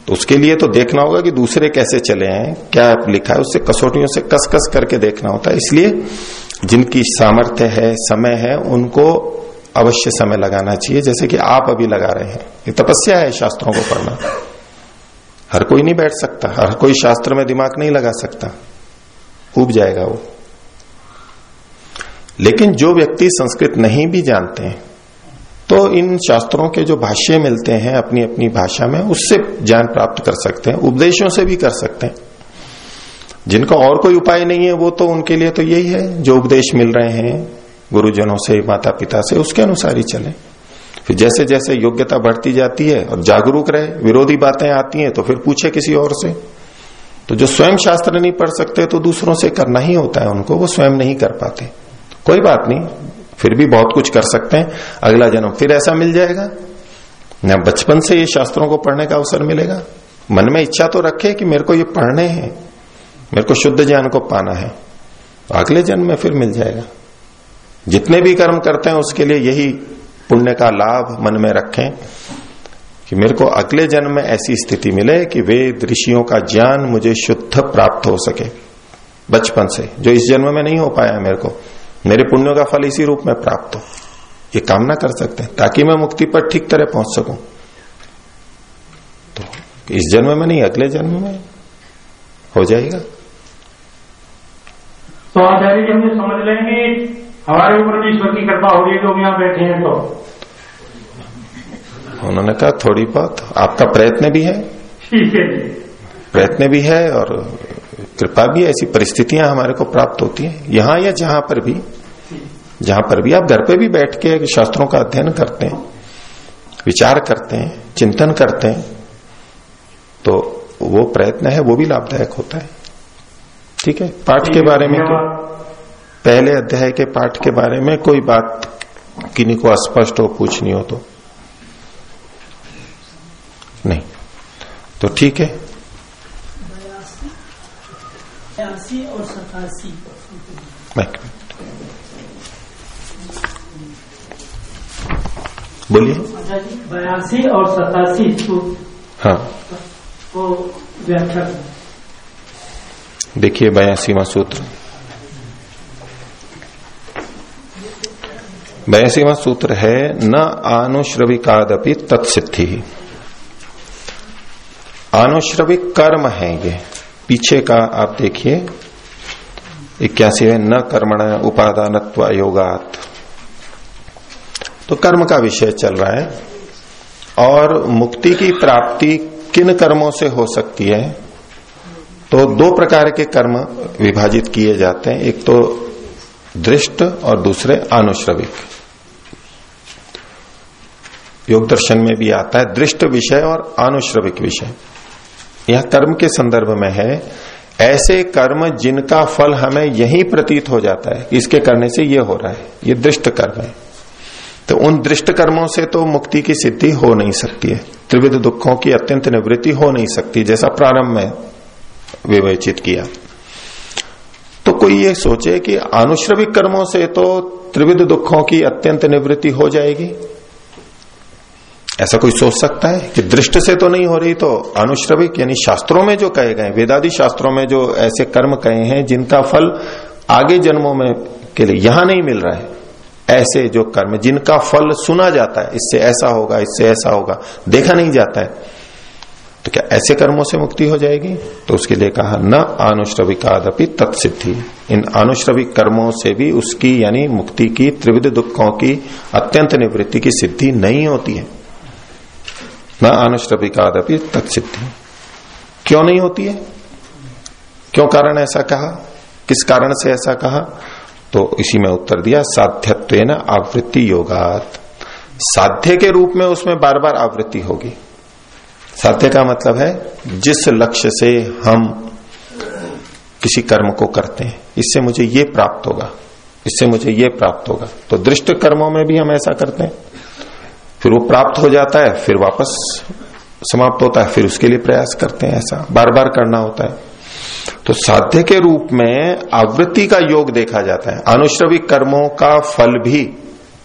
तो उसके लिए तो देखना होगा कि दूसरे कैसे चले हैं, क्या लिखा है, उससे कसौटियों से कस कस करके देखना होता है। इसलिए जिनकी सामर्थ्य है, समय है, उनको अवश्य समय लगाना चाहिए। जैसे कि आप अभी लगा रहे हैं। ये तपस्या है शास्त्रों को पढ़ना। हर कोई नहीं बैठ सकता, हर कोई शास्त्र में दिमाग नहीं लगा सकता। उब जाएगा वो। लेकिन जो व्यक्ति संस्कृत नहीं भी जानते हैं तो इन शास्त्रों के जो भाष्य मिलते हैं अपनी अपनी भाषा में, उससे ज्ञान प्राप्त कर सकते हैं, उपदेशों से भी कर सकते हैं। जिनका और कोई उपाय नहीं है, वो तो उनके लिए तो यही है, जो उपदेश मिल रहे हैं, गुरुजनों से माता पिता से, उसके अनुसार ही चले। फिर जैसे जैसे योग्यता बढ़ती जाती है, और जागरूक रहे, विरोधी बातें आती हैं तो फिर पूछे किसी और से। तो जो स्वयं शास्त्र नहीं पढ़ सकते तो दूसरों से करना ही होता है उनको, वो स्वयं नहीं कर पाते। कोई बात नहीं, फिर भी बहुत कुछ कर सकते हैं, अगला जन्म फिर ऐसा मिल जाएगा। न बचपन से ये शास्त्रों को पढ़ने का अवसर मिलेगा। मन में इच्छा तो रखे कि मेरे को ये पढ़ने हैं, मेरे को शुद्ध ज्ञान को पाना है। तो अगले जन्म में फिर मिल जाएगा। जितने भी कर्म करते हैं, उसके लिए यही पुण्य का लाभ मन में रखें। कि मेरे को अगले जन्म में ऐसी स्थिति मिले कि वेद ऋषियों का ज्ञान मुझे शुद्ध प्राप्त हो सके, बचपन से, जो इस जन्म में नहीं हो पाया मेरे को। मेरे पुण्यों का फल इसी रूप में प्राप्त हो। ये कामना कर सकते हैं, ताकि मैं मुक्ति पर ठीक तरह पहुँच सकूँ। तो इस जन्म में नहीं, अगले जन्म में हो जाएगा। तो आचार्य जी हम समझ लेंगे, हमारे ऊपर भी ईश्वर की कृपा हो रही है हम यहाँ बैठे हैं तो। उन्होंने कहा थोड़ी बहुत आपका प्रयत्न भी है। प्रयत्न भी है और कृपा भी है ऐसी परिस्थितियाँ हमारे को प्राप्त होती हैं। यहाँ या जहाँ पर भी जहाँ पर भी आप घर पे भी बैठ के शास्त्रों का अध्ययन करते हैं विचार करते हैं चिंतन करते हैं तो वो प्रयत्न है वो भी लाभदायक होता है। ठीक है? पाठ के बारे में तो पहले अध्याय के पाठ के बारे में कोई बात किन्हीं को अस्पष्ट हो पूछनी हो तो नहीं तो ठीक है। और सतासी बोलिए। बयासी और सतासी सूत्र हाँ। व्याख्या देखिए बयासीवा सूत्र। बयासीवा सूत्र है न आनुश्रविकादपि तत्सिद्धि। आनुश्रविक कर्म है ये पीछे का आप देखिए, इक्यासी है, न कर्मण उपादानत्व योगात। तो कर्म का विषय चल रहा है, और मुक्ति की प्राप्ति किन कर्मों से हो सकती है? तो दो प्रकार के कर्म विभाजित किए जाते हैं, एक तो दृष्ट और दूसरे आनुश्रविक। योग दर्शन में भी आता है, दृष्ट विषय और आनुश्रविक विषय। यह कर्म के संदर्भ में है, ऐसे कर्म जिनका फल हमें यही प्रतीत हो जाता है, इसके करने से ये हो रहा है, ये दृष्ट कर्म है। तो उन दृष्ट कर्मों से तो मुक्ति की सिद्धि हो नहीं सकती है, त्रिविध दुखों की अत्यंत निवृत्ति हो नहीं सकती, जैसा प्रारंभ में विवेचित किया। तो कोई ये सोचे कि आनुश्रविक कर्मों से तो त्रिविध दुखों की अत्यंत निवृत्ति हो जाएगी ऐसा कोई सोच सकता है कि दृष्ट से तो नहीं हो रही? तो अनुश्रविक यानी शास्त्रों में जो कहे गए वेदादि शास्त्रों में जो ऐसे कर्म कहे हैं, जिनका फल आगे जन्मों में के लिए यहाँ नहीं मिल रहा है। ऐसे जो कर्म, जिनका फल सुना जाता है, इससे ऐसा होगा, इससे ऐसा होगा, देखा नहीं जाता है। तो क्या ऐसे कर्मों से मुक्ति हो जाएगी? तो उसके लिए कहा, न आनुश्रविकादपि तत्सिद्धि। इन आनुश्रविक कर्मों से भी उसकी यानी मुक्ति की, त्रिविध दुखों की, अत्यंत निवृत्ति की सिद्धि नहीं होती है। न अनुश्रविकादपि तत्सिद्धि क्यों नहीं होती है? क्यों कारण ऐसा कहा? किस कारण से ऐसा कहा? तो इसी में उत्तर दिया साध्यत्व न आवृत्ति योगात। साध्य के रूप में उसमें बार बार आवृत्ति होगी। साध्य का मतलब है, जिस लक्ष्य से हम किसी कर्म को करते हैं, इससे मुझे ये प्राप्त होगा, इससे मुझे ये प्राप्त होगा। तो दृष्ट कर्मों में भी हम ऐसा करते हैं। फिर वो प्राप्त हो जाता है, फिर वापस समाप्त होता है, फिर उसके लिए प्रयास करते हैं ऐसा। बार बार करना होता है। तो साध्य के रूप में आवृत्ति का योग देखा जाता है। अनुश्रविक कर्मों का फल भी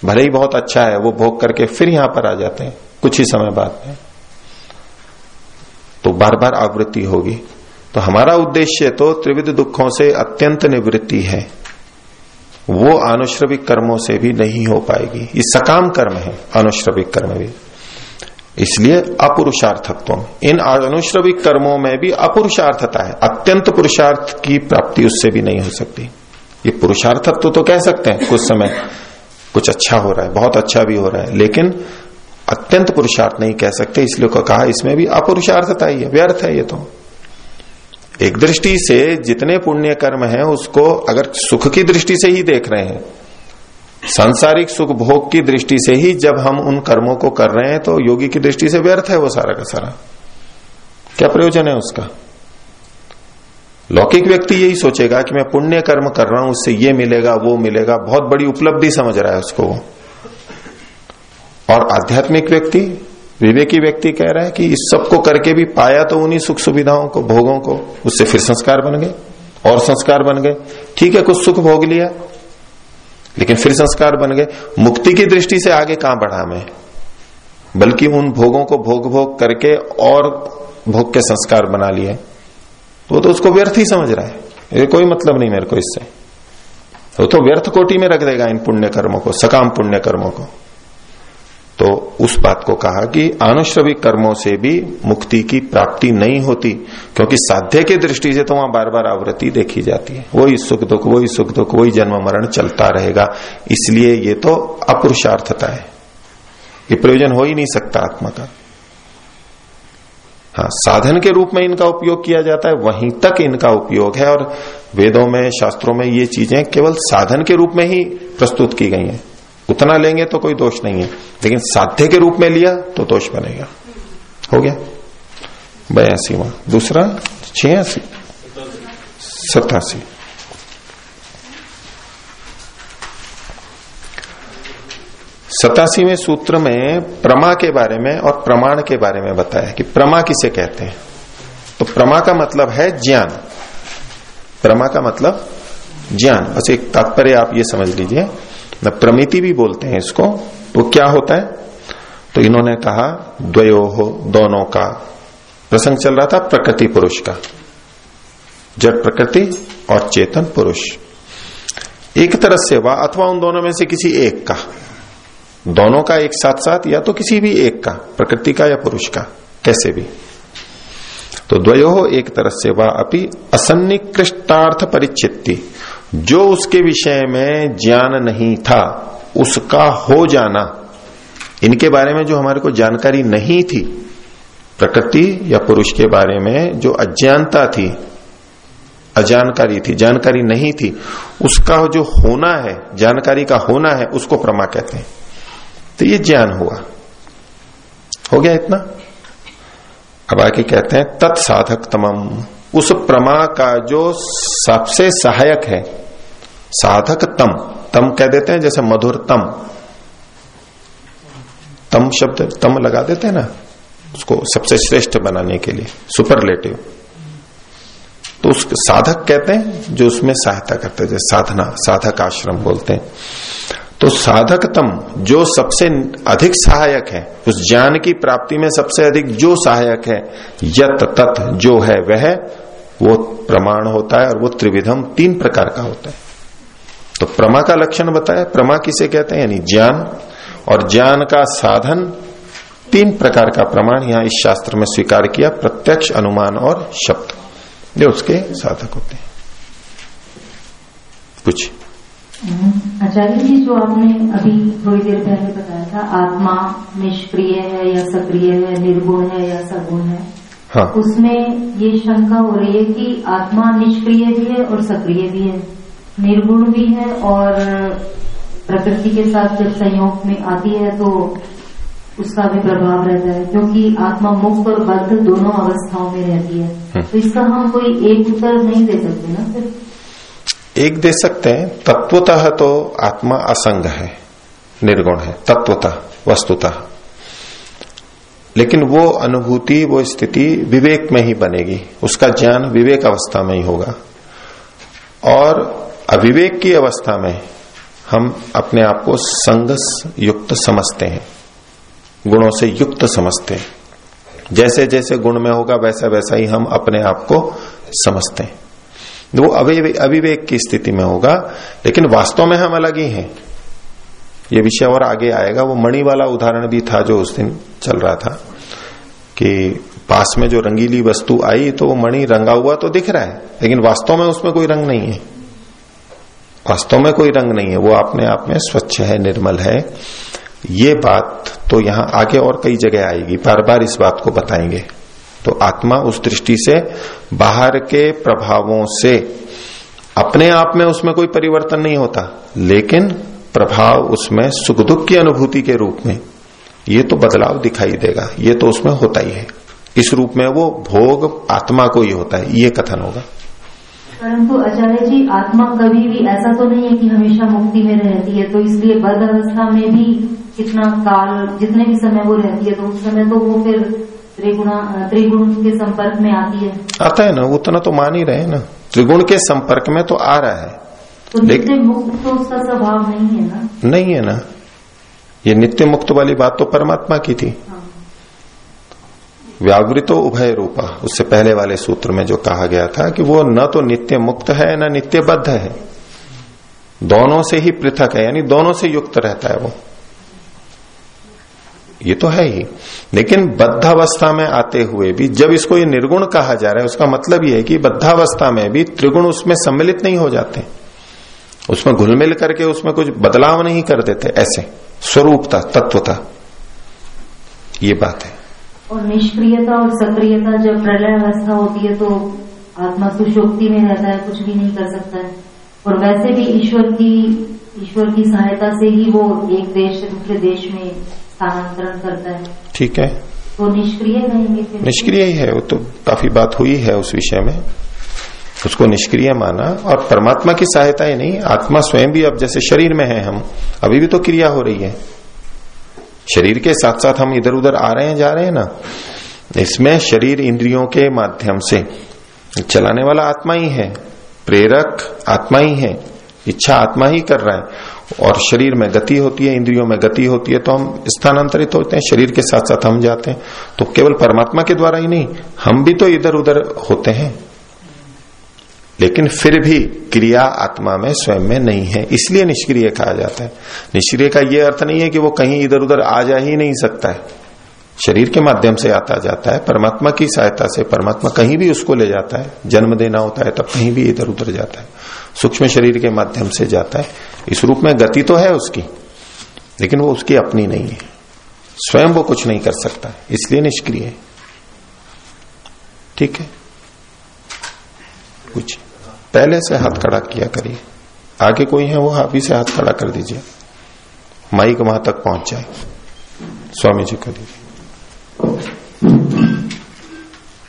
भले ही बहुत अच्छा है, वो भोग करके फिर यहाँ पर आ जाते हैं, कुछ ही समय बाद में। तो बार बार आवृत्ति होगी। तो हमारा उद्देश्य तो त्रिविध दुखों से अत्यंत निवृत्ति है। वो अनुश्रविक कर्मों से भी नहीं हो पाएगी। ये सकाम कर्म है अनुश्रविक कर्म भी। इसलिए अपुरुषार्थत्व इन अनुश्रविक कर्मों में भी अपुरुषार्थता है। अत्यंत पुरुषार्थ की प्राप्ति उससे भी नहीं हो सकती। ये पुरुषार्थत्व तो कह सकते हैं, कुछ समय कुछ अच्छा हो रहा है, बहुत अच्छा भी हो रहा है, लेकिन अत्यंत पुरुषार्थ नहीं कह सकते, इसलिए कहा इसमें भी अपुरुषार्थता ही है, व्यर्थ है ये तो। एक दृष्टि से जितने पुण्य कर्म हैं, उसको अगर सुख की दृष्टि से ही देख रहे हैं, सांसारिक सुख भोग की दृष्टि से ही जब हम उन कर्मों को कर रहे हैं तो योगी की दृष्टि से व्यर्थ है वो सारा का सारा। क्या प्रयोजन है उसका? लौकिक व्यक्ति यही सोचेगा कि मैं पुण्य कर्म कर रहा हूँ, उससे ये मिलेगा, वो मिलेगा, बहुत बड़ी उपलब्धि समझ रहा है उसको वो। और आध्यात्मिक व्यक्ति विवेकी व्यक्ति कह रहा है कि इस सबको करके भी पाया तो उन्हीं सुख सुविधाओं को, भोगों को, उससे फिर संस्कार बन गए, और संस्कार बन गए। ठीक है, कुछ सुख भोग लिया, लेकिन फिर संस्कार बन गए। मुक्ति की दृष्टि से आगे कहाँ बढ़ा मैं? बल्कि उन भोगों को भोग भोग करके और भोग के संस्कार बना लिए। वो तो उसको व्यर्थ ही समझ रहा है। ये कोई मतलब नहीं मेरे को इससे। वो तो व्यर्थ कोटि में रख देगा इन पुण्य कर्मों को, सकाम पुण्य कर्मों को। तो उस बात को कहा कि आनुश्रविक कर्मों से भी मुक्ति की प्राप्ति नहीं होती, क्योंकि साध्य की दृष्टि से तो वहाँ बार बार आवृत्ति देखी जाती है। वही सुख दुख, वही सुख दुख, वही जन्म मरण चलता रहेगा। इसलिए ये तो अपुरुषार्थता है। ये प्रयोजन हो ही नहीं सकता आत्मा का। हाँ साधन के रूप में इनका उपयोग किया जाता है, वहीं तक इनका उपयोग है। और वेदों में, शास्त्रों में ये चीज़ें केवल साधन के रूप में ही प्रस्तुत की गई हैं। उतना लेंगे तो कोई दोष नहीं है। लेकिन साध्य के रूप में लिया तो दोष बनेगा। हो गया? बयासी वहाँ दूसरा, छियासी। सतासी सतासीवें सूत्र में प्रमा के बारे में और प्रमाण के बारे में बताया कि प्रमा किसे कहते हैं? तो प्रमा का मतलब है ज्ञान। प्रमा का मतलब ज्ञान। बस एक तात्पर्य आप ये समझ लीजिए। न प्रमिति भी बोलते हैं इसको तो क्या होता है? तो इन्होंने कहा, द्वयो हो दोनों का प्रसंग चल रहा था, प्रकृति पुरुष का। जड़ प्रकृति और चेतन पुरुष। एक तरह से वह अथवा उन दोनों में से किसी एक का। दोनों का एक साथ साथ या तो किसी भी एक का, प्रकृति का या पुरुष का, कैसे भी। तो द्वयो एक तरह से वह अपनी असन्निकृष्टार्थ परिचिति जो उसके विषय में ज्ञान नहीं था, उसका हो जाना। इनके बारे में जो हमारे को जानकारी नहीं थी, प्रकृति या पुरुष के बारे में जो अज्ञानता थी, अजानकारी थी, जानकारी नहीं थी, उसका जो होना है, जानकारी का होना है, उसको प्रमा कहते हैं। तो ये ज्ञान हुआ। हो गया इतना? अब आगे कहते हैं तत्साधक तमम उस प्रमा का जो सबसे सहायक है, साधक तम तम कह देते हैं जैसे मधुर तम। तम शब्द, तम लगा देते हैं ना, उसको सबसे श्रेष्ठ बनाने के लिए सुपरलेटिव तो उस साधक कहते हैं जो उसमें सहायता करते हैं, जैसे साधना, साधक आश्रम बोलते हैं। तो साधकतम जो सबसे अधिक सहायक है, उस ज्ञान की प्राप्ति में सबसे अधिक जो सहायक है, यत तत् जो है वह वो प्रमाण होता है और वो त्रिविधम तीन प्रकार का होता है। तो प्रमा का लक्षण बताया, प्रमा किसे कहते हैं? यानी ज्ञान। और ज्ञान का साधन तीन प्रकार का प्रमाण यहाँ इस शास्त्र में स्वीकार किया, प्रत्यक्ष, अनुमान और शब्द ये उसके साधक होते हैं। कुछ आचार्य जी, जो आपने अभी थोड़ी देर पहले बताया था, आत्मा निष्क्रिय है या सक्रिय है, निर्गुण है या सगुण है हाँ। उसमें ये शंका हो रही है कि आत्मा निष्क्रिय भी है और सक्रिय भी है। निर्गुण भी है और प्रकृति के साथ जब संयोग में आती है तो उसका भी प्रभाव रहता है क्योंकि आत्मा मुक्त और बद्ध दोनों अवस्थाओं में रहती है। तो इसका हम कोई एक उत्तर नहीं दे सकते ना फिर। एक दे सकते हैं तत्वतः तो आत्मा असंग है निर्गुण है तत्वतः वस्तुतः। लेकिन वो अनुभूति, वो स्थिति विवेक में ही बनेगी। उसका ज्ञान विवेक अवस्था में ही होगा। और अविवेक की अवस्था में हम अपने आप को संग युक्त समझते हैं। गुणों से युक्त समझते हैं। जैसे जैसे गुण में होगा, वैसा वैसा ही हम अपने आप को समझते हैं। वो अविवेक की स्थिति में होगा, लेकिन वास्तव में हम अलग ही हैं। ये विषय और आगे आएगा। वो मणि वाला उदाहरण भी था जो उस दिन चल रहा था कि पास में जो रंगीली वस्तु आई तो वो मणि रंगा हुआ तो दिख रहा है, लेकिन वास्तव में उसमें कोई रंग नहीं है। वास्तव में कोई रंग नहीं है। वो अपने आप में स्वच्छ है, निर्मल है। ये बात तो यहाँ आगे और कई जगह आएगी। बार बार इस बात को बताएँगे। तो आत्मा उस दृष्टि से बाहर के प्रभावों से अपने आप में उसमें कोई परिवर्तन नहीं होता, लेकिन प्रभाव उसमें सुख दुख की अनुभूति के रूप में ये तो बदलाव दिखाई देगा ये तो उसमें होता ही है। इस रूप में वो भोग आत्मा को ही होता है ये कथन होगा। परंतु आचार्य जी आत्मा कभी भी ऐसा तो नहीं है कि हमेशा मुक्ति में रहती है तो इसलिए बद्ध अवस्था में भी कितना काल जितने भी समय वो रहती है तो उस समय तो वो फिर त्रिगुणा त्रिगुण के संपर्क में आती है। आता है ना उतना तो मान ही रहे ना। त्रिगुण के संपर्क में तो आ रहा है। तो नित्य मुक्त तो उसका स्वभाव नहीं है ना? नहीं है ना। ये नित्य मुक्त वाली बात तो परमात्मा की थी। हाँ। व्यावृतो उभय रूपा। उससे पहले वाले सूत्र में जो कहा गया था कि वो न तो नित्य मुक्त है न नित्य बद्ध है। दोनों से ही पृथक है यानी दोनों से युक्त रहता है वो। ये तो है ही। लेकिन बद्धावस्था में आते हुए भी जब इसको ये निर्गुण कहा जा रहा है उसका मतलब ये है कि बद्धावस्था में भी त्रिगुण उसमें सम्मिलित नहीं हो जाते। उसमें घुल मिल करके उसमें कुछ बदलाव नहीं कर देते ऐसे। स्वरूपता तत्वता ये बात है। और निष्क्रियता और सक्रियता जब प्रलय अवस्था होती है तो आत्मा सुशोक्ति में रहता है कुछ भी नहीं कर सकता है। और वैसे भी ईश्वर की ईश्वर की सहायता से ही वो एक देश से दूसरे देश में स्थानांतरण करता है। ठीक है। तो निष्क्रिय रहेंगे निष्क्रिय ही है वो तो काफ़ी बात हुई है उस विषय में। उसको निष्क्रिय माना और परमात्मा की सहायता ही नहीं, आत्मा स्वयं भी अब जैसे शरीर में है हम, अभी भी तो क्रिया हो रही है। शरीर के साथ साथ हम इधर उधर आ रहे हैं, जा रहे हैं ना? इसमें शरीर इंद्रियों के माध्यम से चलाने वाला आत्मा ही है, प्रेरक आत्मा ही है, इच्छा आत्मा ही कर रहा है। और शरीर में गति होती है, इंद्रियों में गति होती है तो हम स्थानांतरित होते हैं, शरीर के साथ साथ हम जाते हैं। तो केवल परमात्मा के द्वारा ही नहीं, हम भी तो इधर उधर होते हैं। लेकिन फिर भी क्रिया आत्मा में स्वयं में नहीं है, इसलिए निष्क्रिय कहा जाता है। निष्क्रिय का यह अर्थ नहीं है कि वो कहीं इधर उधर आ जा ही नहीं सकता है। शरीर के माध्यम से आता जाता है, परमात्मा की सहायता से, परमात्मा कहीं भी उसको ले जाता है। जन्म देना होता है, तब कहीं भी इधर उधर जाता है। सूक्ष्म शरीर के माध्यम से जाता है। इस रूप में गति तो है उसकी, लेकिन वो उसकी अपनी नहीं है। स्वयं वो कुछ नहीं कर सकता, इसलिए निष्क्रिय ठीक है? कुछ पहले से हाथ खड़ा किया करिए। आगे कोई है वो अभी से हाथ खड़ा कर दीजिए। माइक वहाँ तक पहुँच जाए। स्वामी जी को दीजिए।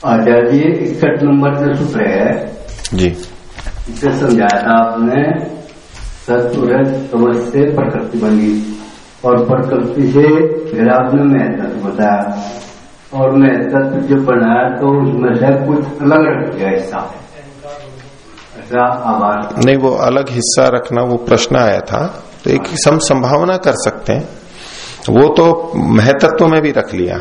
आचार्य जी इकसठ नंबर जो सूत्र है जी। इसे समझाया था आपने। सत्सुरज समझ से प्रकृति बनी। और प्रकृति से फिर आपने मैं तत्व बताया। और मैं तत्व जो बनाया तो उसमें से कुछ अलग रख दिया हिस्सा आभार नहीं वो अलग हिस्सा रखना वो प्रश्न आया था। तो एक हम संभावना कर सकते हैं। वो तो महतत्व में भी रख लिया।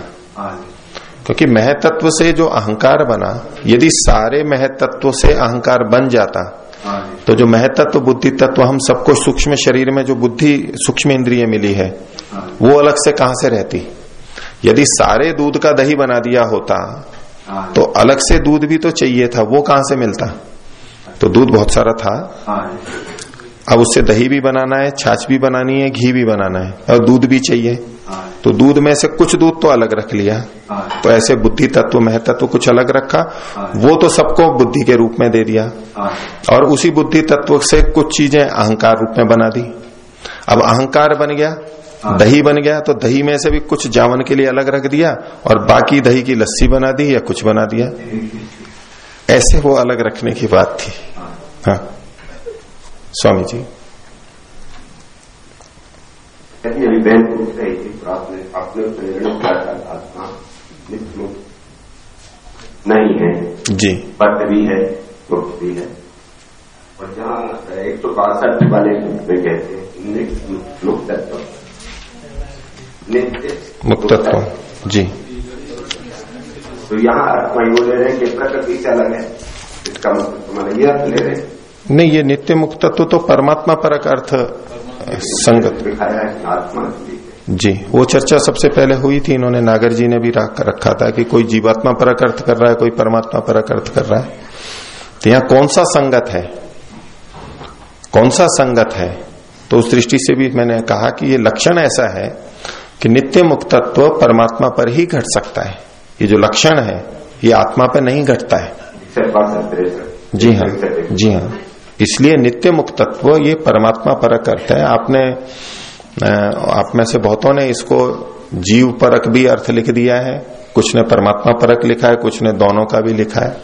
क्योंकि महतत्व से जो अहंकार बना यदि सारे महतत्व से अहंकार बन जाता तो जो महतत्व बुद्धि तत्व हम सबको सूक्ष्म शरीर में जो बुद्धि सूक्ष्म इंद्रिय मिली है वो अलग से कहाँ से रहती? यदि सारे दूध का दही बना दिया होता तो अलग से दूध भी तो चाहिए था वो कहाँ से मिलता? तो दूध बहुत सारा था। हाँ। अब उससे दही भी बनाना है छाछ भी बनानी है घी भी बनाना है और दूध भी चाहिए। हाँ। तो दूध में से कुछ दूध तो अलग रख लिया। हाँ। तो ऐसे बुद्धि तत्व महतत्व कुछ अलग रखा। वो तो सबको बुद्धि के रूप में दे दिया। और उसी बुद्धि तत्व से कुछ चीज़ें अहंकार रूप में बना दी। अब अहंकार बन गया। दही बन गया तो दही में से भी कुछ जावन के लिए अलग रख दिया और बाकी दही की लस्सी बना दी या कुछ बना दिया। ऐसे वो अलग रखने की बात थी। हाँ। स्वामी जी अभी बहन पूछ रही थी तो आपने अपने प्रेरणा था आत्मा नहीं है जी। पद भी है मुक्त भी है। और जहाँ एक तो बासठ वाले में कहते हैं मुक्तत्व। मुक्तत्व जी। तो यहाँ आत्मा ये बोले रहे हैं कि प्रकृति से अलग है। इसका मतलब ये अर्थ ले रहे नहीं ये नित्य मुक्त तत्व तो परमात्मा परक अर्थ संगत। दिखाया है आत्मा जी वो चर्चा सबसे पहले हुई थी इन्होंने नागर जी ने भी रखा था कि कोई जीवात्मा परक अर्थ कर रहा है कोई परमात्मा परक अर्थ कर रहा है। तो यहाँ कौन सा संगत है? कौन सा संगत है? तो उस दृष्टि से भी मैंने कहा कि ये लक्षण ऐसा है कि नित्य मुक्तत्व परमात्मा पर ही घट सकता है। ये जो लक्षण है ये आत्मा पर नहीं घटता है। जी हाँ जी हाँ। इसलिए नित्य मुक्तत्व ये परमात्मा परक अर्थ है। आपने आप में से बहुतों ने इसको जीव परक भी अर्थ लिख दिया है। कुछ ने परमात्मा परक लिखा है कुछ ने दोनों का भी लिखा है।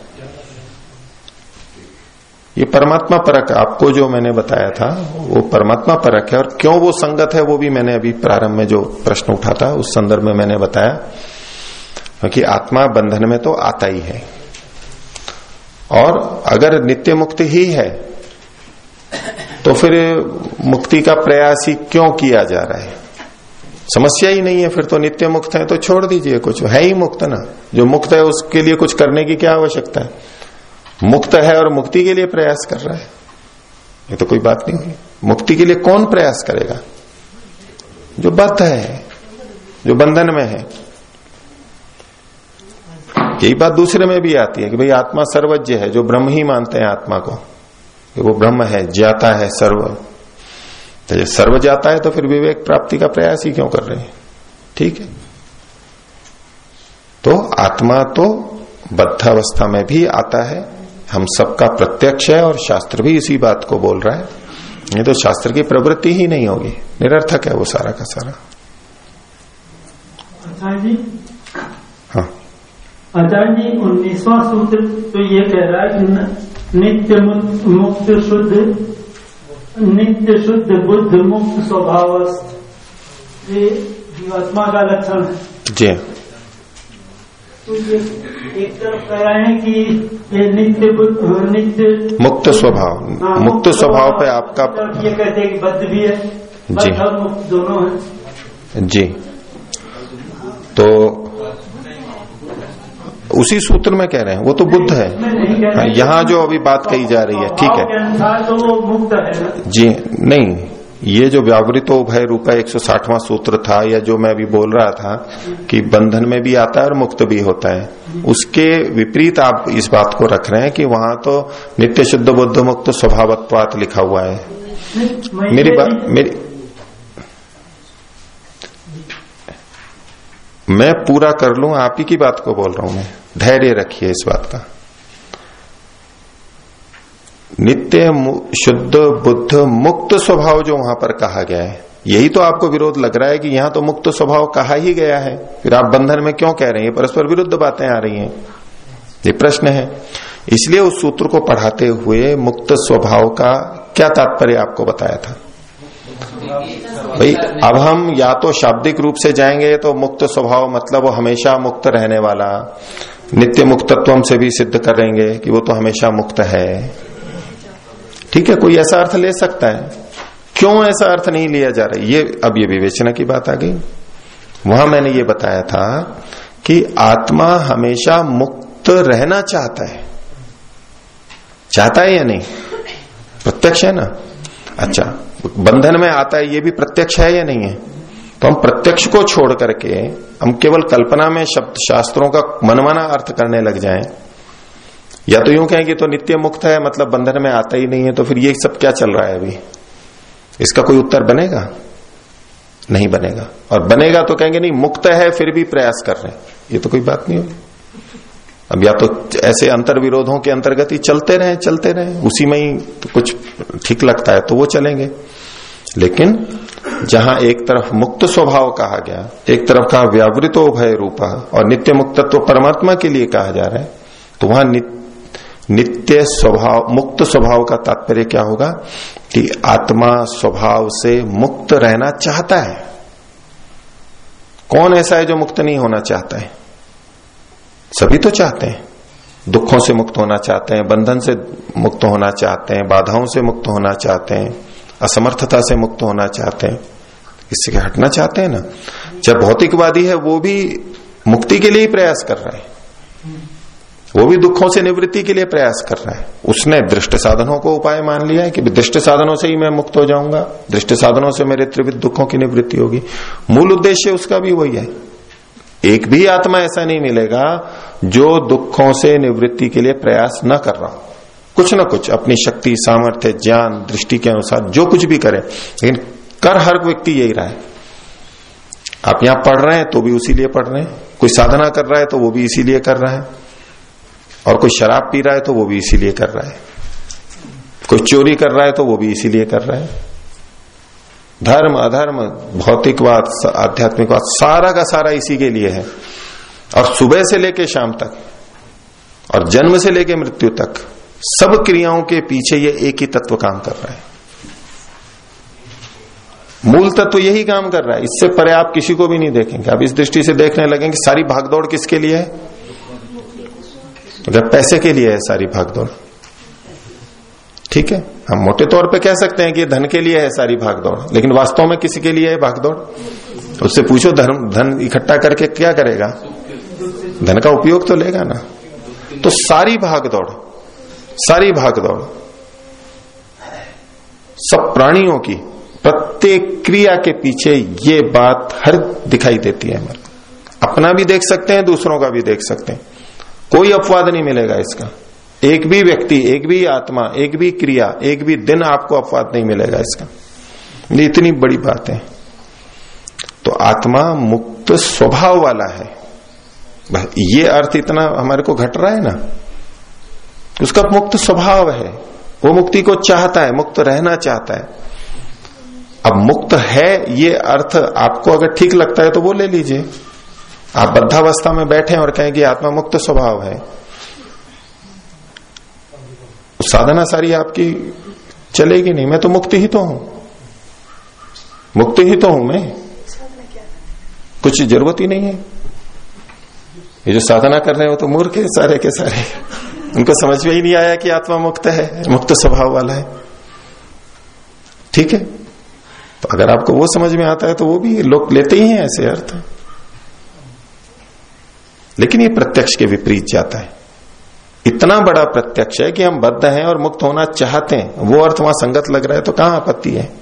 ये परमात्मा परक आपको जो मैंने बताया था वो परमात्मा परक है। और क्यों वो संगत है वो भी मैंने अभी प्रारंभ में जो प्रश्न उठा था उस संदर्भ में मैंने बताया। क्योंकि आत्मा बंधन में तो आता ही है। और अगर नित्य मुक्त ही है तो फिर मुक्ति का प्रयास ही क्यों किया जा रहा है? समस्या ही नहीं है, फिर तो नित्य मुक्त है तो छोड़ दीजिए कुछ। है ही मुक्त ना। जो मुक्त है, उसके लिए कुछ करने की क्या आवश्यकता है? मुक्त है और मुक्ति के लिए प्रयास कर रहा है। ये तो कोई बात नहीं हुई। मुक्ति के लिए कौन प्रयास करेगा? जो बद्ध है, जो बंधन में है। यही बात दूसरे में भी आती है कि भाई आत्मा सर्वज्ञ है, जो ब्रह्म ही मानते हैं आत्मा को। कि वो ब्रह्म है जाता है सर्व। तो जब सर्व जाता है तो फिर विवेक प्राप्ति का प्रयास ही क्यों कर रहे हैं? ठीक है। तो आत्मा तो बद्धावस्था में भी आता है। हम सबका प्रत्यक्ष है और शास्त्र भी इसी बात को बोल रहा है। नहीं तो शास्त्र की प्रवृत्ति ही नहीं होगी। निरर्थक है वो सारा का सारा। आचार्य जी उन्नीसवा सूत्र तो ये कह रहा है कि नित्य मुक्त शुद्ध नित्य शुद्ध बुद्ध मुक्त स्वभाव ये जीवात्मा का लक्षण है। जी। तो ये एक तरफ़ कह रहे हैं कि ये नित्य बुद्ध नित्य मुक्त स्वभाव हाँ, मुक्त स्वभाव पे आपका ये कहते हैं कि बद्ध भी है जी। मुक्त दोनों है। जी। तो उसी सूत्र में कह रहे हैं वो तो बुद्ध है। हाँ, यहाँ जो अभी बात कही जा रही है ठीक है। तो वो मुक्त है ना? जी नहीं ये जो व्यावृतो भय रूपा एक सूत्र था या जो मैं अभी बोल रहा था कि बंधन में भी आता है और मुक्त भी होता है उसके विपरीत आप इस बात को रख रहे हैं कि वहाँ तो नित्य शुद्ध बुद्ध मुक्त स्वभावत्वात लिखा हुआ है। मेरी बात मेरी मैं पूरा कर लू आप ही की बात को बोल रहा हूँ मैं। धैर्य रखिए इस बात का। नित्य शुद्ध, बुद्ध, मुक्त स्वभाव जो वहाँ पर कहा गया है, यही तो आपको विरोध लग रहा है कि यहाँ तो मुक्त स्वभाव कहा ही गया है। फिर आप बंधन में क्यों कह रहे हैं? परस्पर विरुद्ध बातें आ रही हैं। ये प्रश्न है। इसलिए उस सूत्र को पढ़ाते हुए मुक्त स्वभाव का क्या तात्पर्य आपको बताया था? भाई, अब हम या तो शाब्दिक रूप से जाएँगे तो मुक्त स्वभाव मतलब वो हमेशा मुक्त रहने वाला। नित्य मुक्तत्व से भी सिद्ध करेंगे कि वो तो हमेशा मुक्त है। ठीक है, कोई ऐसा अर्थ ले सकता है? क्यों ऐसा अर्थ नहीं लिया जा रहा? ये, अब ये विवेचना की बात आ गई। वहाँ मैंने ये बताया था कि आत्मा हमेशा मुक्त रहना चाहता है। चाहता है या नहीं? प्रत्यक्ष है ना? अच्छा बंधन में आता है, ये भी प्रत्यक्ष है या नहीं है? तो हम प्रत्यक्ष को छोड़ करके हम केवल कल्पना में शब्द शास्त्रों का मनमाना अर्थ करने लग जाएँ। या तो यूँ कहें कि तो नित्य मुक्त है मतलब बंधन में आता ही नहीं है तो फिर ये सब क्या चल रहा है अभी? इसका कोई उत्तर बनेगा? नहीं बनेगा। और बनेगा तो कहेंगे, नहीं, मुक्त है, फिर भी प्रयास कर रहे हैं। ये तो कोई बात नहीं होगी। अब या तो ऐसे अंतर विरोधों के अंतर्गत ही चलते रहे चलते रहे। उसी में ही तो कुछ ठीक लगता है तो वो चलेंगे। लेकिन जहाँ एक तरफ़ मुक्त स्वभाव कहा गया, एक तरफ़ कहा व्यावृतो भय रूपा और नित्य मुक्तत्व परमात्मा के लिए कहा जा रहा है तो वहाँ नित्य स्वभाव, मुक्त स्वभाव का तात्पर्य क्या होगा? कि आत्मा स्वभाव से मुक्त रहना चाहता है। कौन ऐसा है जो मुक्त नहीं होना चाहता है? सभी तो चाहते हैं। दुखों से मुक्त होना चाहते हैं, बंधन से मुक्त होना चाहते हैं, बाधाओं से मुक्त होना चाहते हैं। असमर्थता से मुक्त होना चाहते हैं। इससे हटना चाहते हैं ना? जब भौतिकवादी है, वो भी मुक्ति के लिए ही प्रयास कर रहा है। वो भी दुखों से निवृत्ति के लिए प्रयास कर रहा है। उसने दृष्ट साधनों को उपाय मान लिया है कि दृष्ट साधनों से ही मैं मुक्त हो जाऊँगा। दृष्ट साधनों से मेरे त्रिविध दुखों की निवृत्ति होगी। मूल उद्देश्य उसका भी वही है। एक भी आत्मा ऐसा नहीं मिलेगा जो दुखों से निवृत्ति के लिए प्रयास न कर रहा हो। कुछ ना कुछ अपनी शक्ति, सामर्थ्य, ज्ञान, दृष्टि के अनुसार जो कुछ भी करे, लेकिन कर हर व्यक्ति यही रहा है। आप यहाँ पढ़ रहे हैं तो भी उसी लिए पढ़ रहे हैं, कोई साधना कर रहा है तो वो भी इसीलिए कर रहा है, और कोई शराब पी रहा है तो वो भी इसीलिए कर रहा है, कोई चोरी कर रहा है तो वो भी इसीलिए कर रहा है। धर्म, अधर्म, भौतिकवाद आध्यात्मिकवाद, सारा का सारा इसी के लिए है, और सुबह से लेके शाम तक, और जन्म से लेके मृत्यु तक। सब क्रियाओं के पीछे ये एक ही तत्व काम कर रहा है। मूल तत्व यही काम कर रहा है। इससे परे आप किसी को भी नहीं देखेंगे। आप इस दृष्टि से देखने लगेंगे, सारी भागदौड़ किसके लिए है? अगर पैसे के लिए है, सारी भागदौड़। ठीक है? हम मोटे तौर पे कह सकते हैं कि धन के लिए है, सारी भागदौड़। लेकिन वास्तव में किसी के लिए है भागदौड़? उससे पूछो, धर्म, धन इकट्ठा करके क्या करेगा? धन का उपयोग तो लेगा ना। तो सारी भागदौड़ सारी भागदौड़। सब प्राणियों की प्रत्येक क्रिया के पीछे ये बात हर दिखाई देती है हमारे अपना भी देख सकते हैं, दूसरों का भी देख सकते हैं। कोई अपवाद नहीं मिलेगा इसका। एक भी व्यक्ति, एक भी आत्मा, एक भी क्रिया, एक भी दिन आपको अपवाद नहीं मिलेगा इसका। इतनी बड़ी बात है। तो आत्मा मुक्त स्वभाव वाला है। ये अर्थ इतना हमारे को घट रहा है ना। उसका मुक्त स्वभाव है। वो मुक्ति को चाहता है, मुक्त रहना चाहता है। अब मुक्त है, ये अर्थ आपको अगर ठीक लगता है तो वो ले लीजिए। आप बद्धावस्था में बैठे और कहें कि आत्मा मुक्त स्वभाव है। साधना सारी आपकी चलेगी नहीं। मैं तो मुक्त ही तो हूँ। मुक्त ही तो हूँ मैं। कुछ ज़रूरत ही नहीं है। ये जो साधना कर रहे हो तो मूर्ख है सारे के सारे। उनको समझ में ही नहीं आया कि आत्मा मुक्त है, मुक्त स्वभाव वाला है। ठीक है? तो अगर आपको वो समझ में आता है तो वो भी लोग लेते ही हैं ऐसे अर्थ। लेकिन ये प्रत्यक्ष के विपरीत जाता है। इतना बड़ा प्रत्यक्ष है कि हम बद्ध हैं और मुक्त होना चाहते हैं। वो अर्थ वहाँ संगत लग रहा है तो कहाँ आपत्ति है?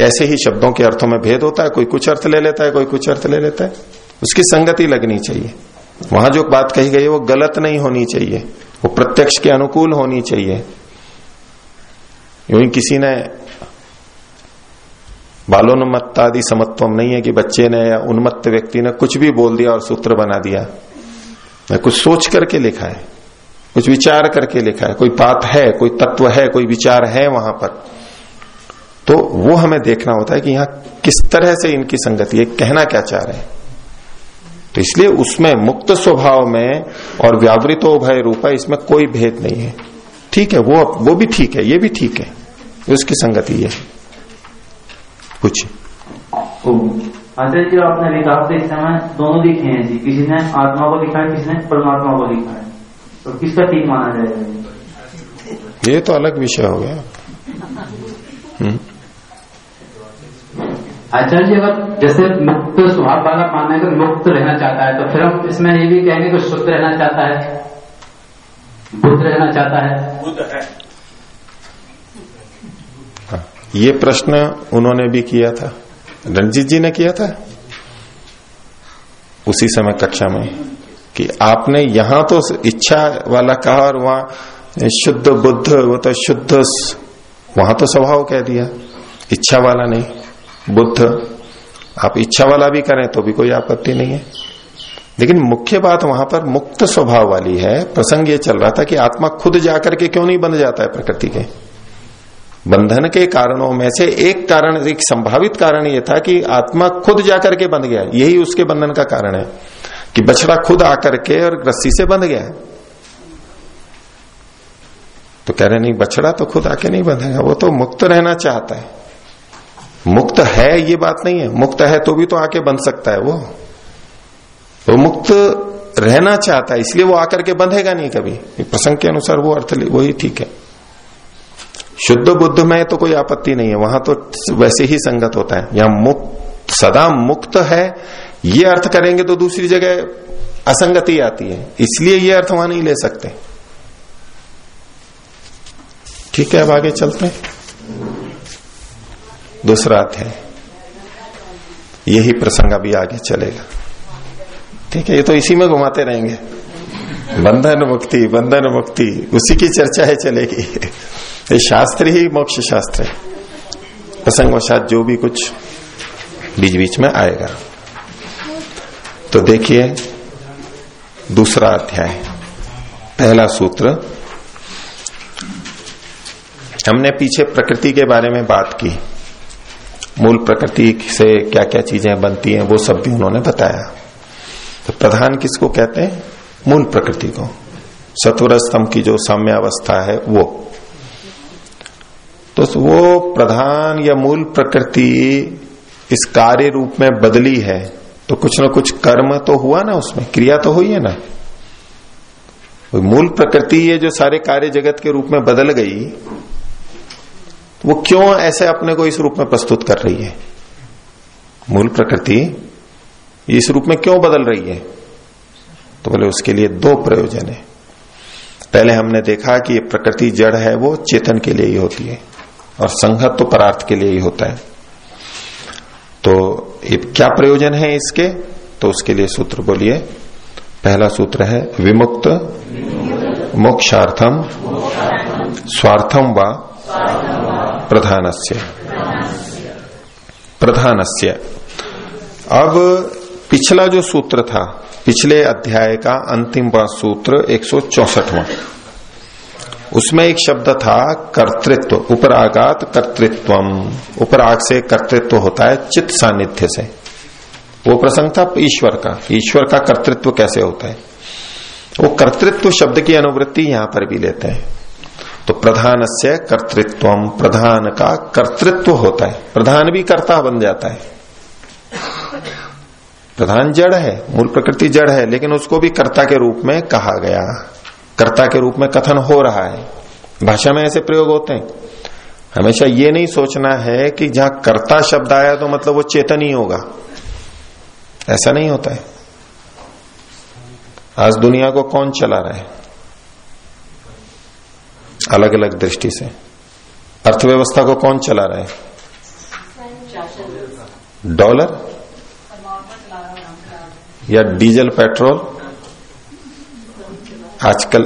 ऐसे ही शब्दों के अर्थों में भेद होता है, कोई कुछ अर्थ ले लेता है, कोई कुछ अर्थ ले लेता है। उसकी संगति लगनी चाहिए। वहाँ जो बात कही गई है, वो गलत नहीं होनी चाहिए। वो प्रत्यक्ष के अनुकूल होनी चाहिए। यूँ किसी ने बालोन्मत्ता आदि समत्वम नहीं है कि बच्चे ने या उन्मत्त व्यक्ति ने कुछ भी बोल दिया और सूत्र बना दिया। मैं कुछ सोच करके लिखा है, कुछ विचार करके लिखा है। कोई बात है, कोई तत्व है, कोई विचार है वहाँ पर। तो वो हमें देखना होता है कि यहाँ किस तरह से इनकी संगति है, कहना क्या चाह रहे हैं। तो इसलिए उसमें मुक्त स्वभाव में और व्यावृतो भय रूपा इसमें कोई भेद नहीं है। ठीक है वो वो भी ठीक है ये भी ठीक है। उसकी संगति है। कुछ आचार्य जी आपने तो इस समय दोनों लिखे हैं जी। किसी ने आत्मा को लिखा है किसी ने परमात्मा को लिखा है। तो किसका ठीक माना जाएगा? ये तो अलग विषय हो गया। हम्म। आचार्य जी अगर जैसे मुक्त स्वभाव वाला मानना है अगर मुक्त रहना चाहता है तो फिर हम इसमें ये भी कहेंगे कि शुद्ध रहना चाहता है बुद्ध रहना चाहता है। बुद्ध है। हाँ, ये प्रश्न उन्होंने भी किया था रणजीत जी ने किया था? उसी समय कक्षा में कि आपने यहाँ तो इच्छा वाला कहा और वहाँ शुद्ध बुद्ध वो तो शुद्ध वहाँ तो स्वभाव कह दिया इच्छा वाला नहीं। बुद्ध, आप इच्छा वाला भी करें तो भी कोई आपत्ति नहीं है। लेकिन मुख्य बात वहाँ पर मुक्त स्वभाव वाली है। प्रसंग ये चल रहा था कि आत्मा खुद जाकर के क्यों नहीं बंध जाता है प्रकृति के? बंधन के कारणों में से एक कारण, एक संभावित कारण ये था कि आत्मा खुद जाकर के बंध गया। यही उसके बंधन का कारण है कि बछड़ा खुद आकर के और रस्सी से बंध गया तो कह रहे नहीं, बछड़ा तो खुद आके नहीं बंधेगा, वो तो मुक्त रहना चाहता है। मुक्त है ये बात नहीं है। मुक्त है तो भी तो आके बंध सकता है वो। वो मुक्त रहना चाहता है, इसलिए वो आकर के बंधेगा नहीं कभी। प्रसंग के अनुसार वो अर्थ वही ठीक है। शुद्ध बुद्ध में तो कोई आपत्ति नहीं है, वहाँ तो वैसे ही संगत होता है। यहाँ मुक्त सदा मुक्त है, ये अर्थ करेंगे तो दूसरी जगह असंगति आती है। इसलिए ये अर्थ वहाँ नहीं ले सकते। ठीक है, अब आगे चलते हैं। दूसरा अध्याय यही प्रसंग अभी आगे चलेगा। ठीक है, ये तो इसी में घुमाते रहेंगे। बंधन मुक्ति बंधन मुक्ति, उसी की चर्चा है चलेगी। ये शास्त्र ही मोक्ष शास्त्र है। प्रसंगवशात जो भी कुछ बीच बीच में आएगा। तो देखिए, दूसरा अध्याय, पहला सूत्र। हमने पीछे प्रकृति के बारे में बात की। मूल प्रकृति से क्या क्या चीज़ें बनती हैं, वो सब भी उन्होंने बताया। तो प्रधान किसको कहते हैं? मूल प्रकृति को। सत्वर स्तंभ की जो साम्यावस्था है, वो। तो वो प्रधान या मूल प्रकृति इस कार्य रूप में बदली है तो कुछ ना कुछ कर्म तो हुआ ना उसमें, क्रिया तो हुई है ना। मूल प्रकृति ये जो सारे कार्य जगत के रूप में बदल गई वो क्यों ऐसे अपने को इस रूप में प्रस्तुत कर रही है? मूल प्रकृति इस रूप में क्यों बदल रही है? तो बोले, उसके लिए दो प्रयोजन है। पहले हमने देखा कि ये प्रकृति जड़ है, वो चेतन के लिए ही होती है और संघत तो परार्थ के लिए ही होता है। तो ये क्या प्रयोजन है इसके? तो उसके लिए सूत्र बोलिए। पहला सूत्र है विमुक्त, मोक्षार्थम, स्वार्थम व प्रधानस्य। प्रधानस्य। अब पिछला जो सूत्र था, पिछले अध्याय का अंतिम सूत्र एक सौ उसमें एक शब्द था कर्तृत्व, उपरागात कर्तृत्व उपराग से कर्तृत्व होता है चित्त सानिध्य से। वो प्रसंग था ईश्वर का। ईश्वर का कर्तृत्व कैसे होता है? वो कर्तृत्व शब्द की अनुवृत्ति यहाँ पर भी लेते हैं। तो प्रधान से कर्तृत्व प्रधान का कर्तृत्व होता है। प्रधान भी कर्ता बन जाता है। प्रधान जड़ है, मूल प्रकृति जड़ है, लेकिन उसको भी कर्ता के रूप में कहा गया। कर्ता के रूप में कथन हो रहा है। भाषा में ऐसे प्रयोग होते हैं। हमेशा ये नहीं सोचना है कि जहाँ कर्ता शब्द आया तो मतलब वो चेतन ही होगा। ऐसा नहीं होता है। आज दुनिया को कौन चला रहा है? अलग अलग दृष्टि से। अर्थव्यवस्था को कौन चला रहा है? डॉलर? या डीजल, पेट्रोल? आजकल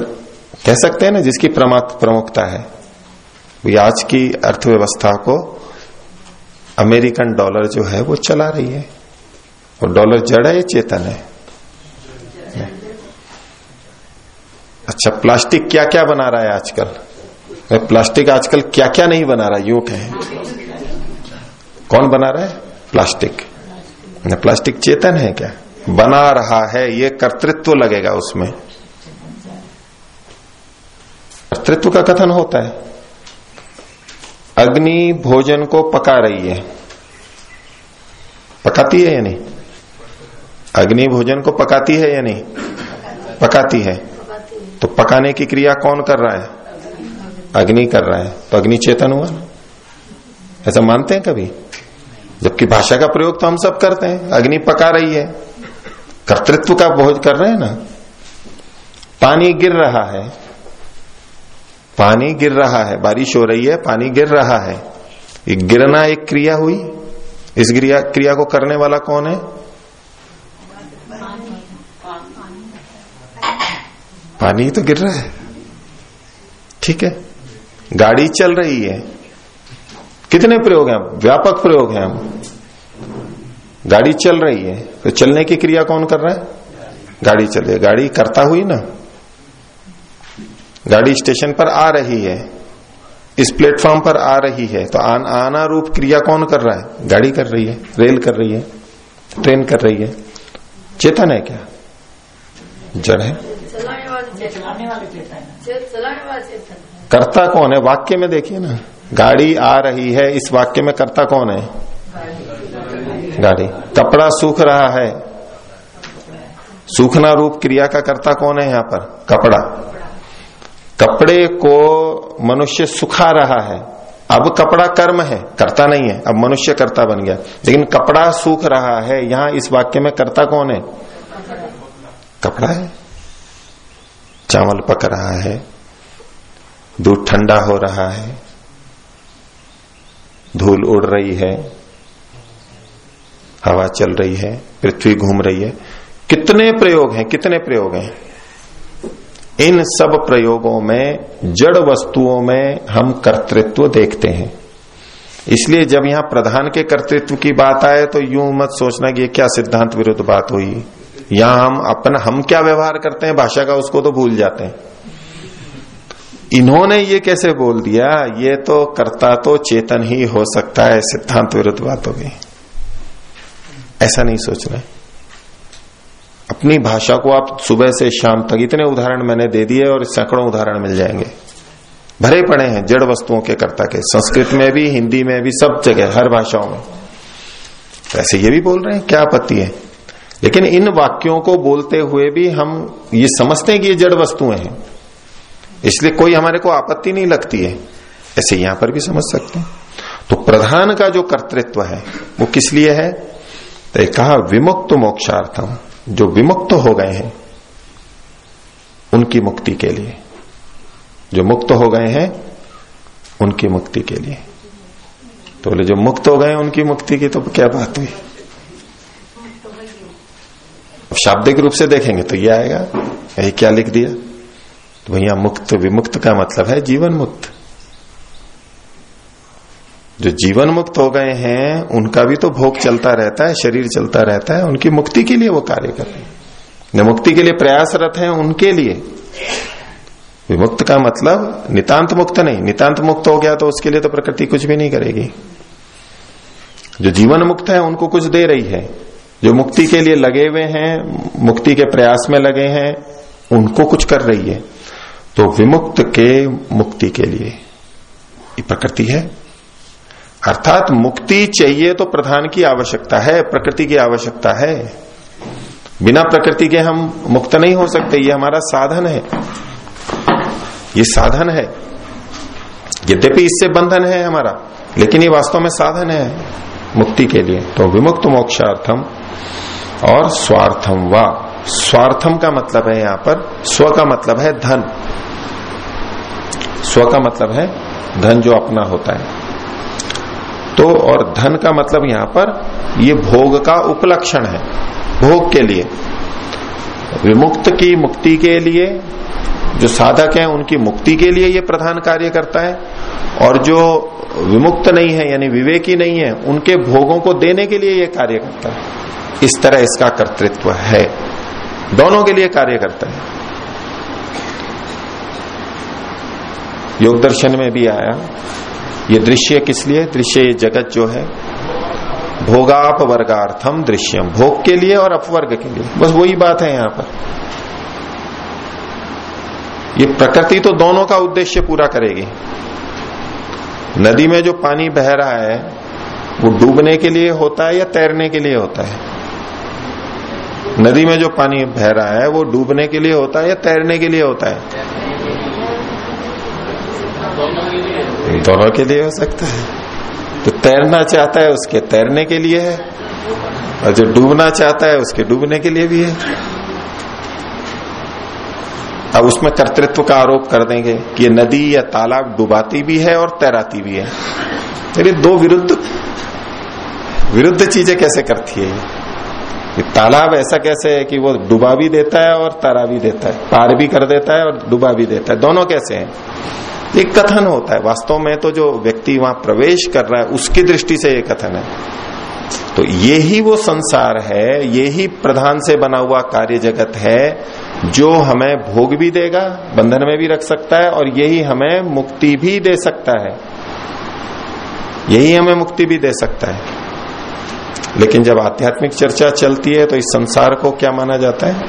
कह सकते हैं ना, जिसकी प्रमुखता है भी आज की अर्थव्यवस्था को अमेरिकन डॉलर जो है, वो चला रही है। और डॉलर जड़ है चेतन है? अच्छा प्लास्टिक क्या क्या बना रहा है आजकल? प्लास्टिक आजकल क्या क्या नहीं बना रहा? यू कहें कौन बना रहा है? प्लास्टिक। प्लास्टिक चेतन है क्या? बना रहा है, ये कर्तृत्व लगेगा उसमें। कर्तृत्व का कथन होता है। अग्नि भोजन को पका रही है। पकाती है या नहीं अग्नि भोजन को पकाती है या नहीं पकाती है। तो पकाने की क्रिया कौन कर रहा है? अग्नि कर रहा है। तो अग्नि चेतन हुआ। ना ऐसा मानते हैं कभी? जबकि भाषा का प्रयोग तो हम सब करते हैं। अग्नि पका रही है। कर्तृत्व का बोझ कर रहे हैं ना? पानी गिर रहा है। पानी गिर रहा है। बारिश हो रही है, पानी गिर रहा है। ये गिरना एक क्रिया हुई। इस क्रिया क्रिया को करने वाला कौन है? पानी तो गिर रहा है। ठीक है। गाड़ी चल रही है। कितने प्रयोग हैं? व्यापक प्रयोग हैं। हम गाड़ी चल रही है। तो चलने की क्रिया कौन कर रहा है? गाड़ी चल। रही है गाड़ी करता हुई ना? गाड़ी स्टेशन पर आ रही है। इस प्लेटफॉर्म पर आ रही है। तो आन, आना रूप क्रिया कौन कर रहा है? गाड़ी कर रही है। रेल कर रही है। ट्रेन कर रही है। चेतन है क्या? जड़ है। कर्ता कौन है? वाक्य में देखिए ना। गाड़ी आ रही है, इस वाक्य में कर्ता कौन है? गाड़ी। कपड़ा सूख रहा है। सूखना रूप क्रिया का कर्ता कौन है यहाँ पर? कपड़ा। कपड़े को मनुष्य सुखा रहा है। अब कपड़ा कर्म है, करता नहीं है। अब मनुष्य कर्ता बन गया। लेकिन कपड़ा सूख रहा है। यहाँ इस वाक्य में कर्ता कौन है? कपड़ा है। चावल पक रहा है। दूध ठंडा हो रहा है, धूल उड़ रही है, हवा चल रही है, पृथ्वी घूम रही है। कितने प्रयोग हैं, कितने प्रयोग हैं? इन सब प्रयोगों में, जड़ वस्तुओं में हम कर्तृत्व देखते हैं। इसलिए जब यहाँ प्रधान के कर्तृत्व की बात आए तो यूँ मत सोचना कि ये क्या सिद्धांत विरुद्ध बात हुई। यहाँ हम अपना, हम क्या व्यवहार करते हैं, भाषा का उसको तो भूल जाते हैं। इन्होंने ये कैसे बोल दिया? ये तो कर्ता तो चेतन ही हो सकता है सिद्धांत विरुद्ध बात गई ऐसा नहीं सोच रहे। अपनी भाषा को आप सुबह से शाम तक, इतने उदाहरण मैंने दे दिए और सैकड़ों उदाहरण मिल जाएँगे। भरे पड़े हैं जड़ वस्तुओं के कर्ता के। संस्कृत में भी, हिंदी में भी, सब जगह, हर भाषाओं में। वैसे ये भी बोल रहे हैं, क्या आपत्ति है? लेकिन इन वाक्यों को बोलते हुए भी हम ये समझते हैं कि ये जड़ वस्तुएँ हैं। इसलिए कोई हमारे को आपत्ति नहीं लगती है। ऐसे यहाँ पर भी समझ सकते हैं। तो प्रधान का जो कर्तृत्व है, वो किस लिए है? तो कहा, विमुक्त मोक्षार्थम, जो विमुक्त हो गए हैं, उनकी मुक्ति के लिए। जो मुक्त हो गए हैं, उनकी मुक्ति के लिए। तो बोले, जो मुक्त हो गए उनकी मुक्ति की तो क्या बात हुई? शाब्दिक रूप से देखेंगे तो ये आएगा यही क्या लिख दिया? तो भैया मुक्त, विमुक्त का मतलब है जीवन मुक्त। जो जीवन मुक्त हो गए हैं, उनका भी तो भोग चलता रहता है, शरीर चलता रहता है, उनकी मुक्ति के लिए वो कार्य कर रहे हैं। मुक्ति के लिए प्रयासरत हैं, उनके लिए। विमुक्त का मतलब नितांत मुक्त नहीं। नितांत मुक्त हो गया तो उसके लिए तो प्रकृति कुछ भी नहीं करेगी। जो जीवन मुक्त है, उनको कुछ दे रही है। जो मुक्ति के लिए लगे हुए हैं, मुक्ति के प्रयास में लगे हैं, उनको कुछ कर रही है। तो विमुक्त के मुक्ति के लिए प्रकृति है। अर्थात मुक्ति चाहिए तो प्रधान की आवश्यकता है, प्रकृति की आवश्यकता है। बिना प्रकृति के हम मुक्त नहीं हो सकते, ये हमारा साधन है। ये साधन है। यद्यपि इससे बंधन है हमारा, लेकिन ये वास्तव में साधन है मुक्ति के लिए। तो विमुक्त मोक्षार्थम और स्वार्थम व। स्वार्थम का मतलब है यहाँ पर, स्व का मतलब है धन। स्व का मतलब है धन जो अपना होता है। तो और धन का मतलब यहाँ पर ये भोग का उपलक्षण है, भोग के लिए। विमुक्त की मुक्ति के लिए, जो साधक हैं उनकी मुक्ति के लिए ये प्रधान कार्य करता है, और जो विमुक्त नहीं है, यानी विवेकी नहीं है, उनके भोगों को देने के लिए ये कार्य करता है। इस तरह इसका कर्तृत्व है। दोनों के लिए कार्य करता है। योग दर्शन में भी आया। ये दृश्य किस लिए? दृश्य ये जगत जो है भोगाप वर्गार्थम दृश्यम। भोग के लिए और अपवर्ग के लिए। बस वही बात है यहाँ पर। ये प्रकृति तो दोनों का उद्देश्य पूरा करेगी। नदी में जो पानी बह रहा है, वो डूबने के लिए होता है या तैरने के लिए होता है? नदी में जो पानी बह रहा है, वो डूबने के लिए होता है या तैरने के लिए होता है? दोनों के लिए हो सकता है। तो तैरना चाहता है उसके तैरने के लिए है, और जो डूबना चाहता है उसके डूबने के लिए भी है। अब उसमें कर्तृत्व का आरोप कर देंगे कि ये नदी या तालाब डुबाती भी है और तैराती भी है। मेरे दो विरुद्ध विरुद्ध चीज़ें कैसे करती है ये तालाब ऐसा कैसे है कि वो डुबा भी देता है और तैरा भी देता है, पार भी कर देता है और डुबा भी देता है। दोनों कैसे हैं? एक कथन होता है। वास्तव में तो जो व्यक्ति वहाँ प्रवेश कर रहा है, उसकी दृष्टि से ये कथन है। तो ये ही वो संसार है, ये ही प्रधान से बना हुआ कार्य जगत है, जो हमें भोग भी देगा, बंधन में भी रख सकता है, और यही हमें मुक्ति भी दे सकता है। यही हमें मुक्ति भी दे सकता है। लेकिन जब आध्यात्मिक चर्चा चलती है तो इस संसार को क्या माना जाता है?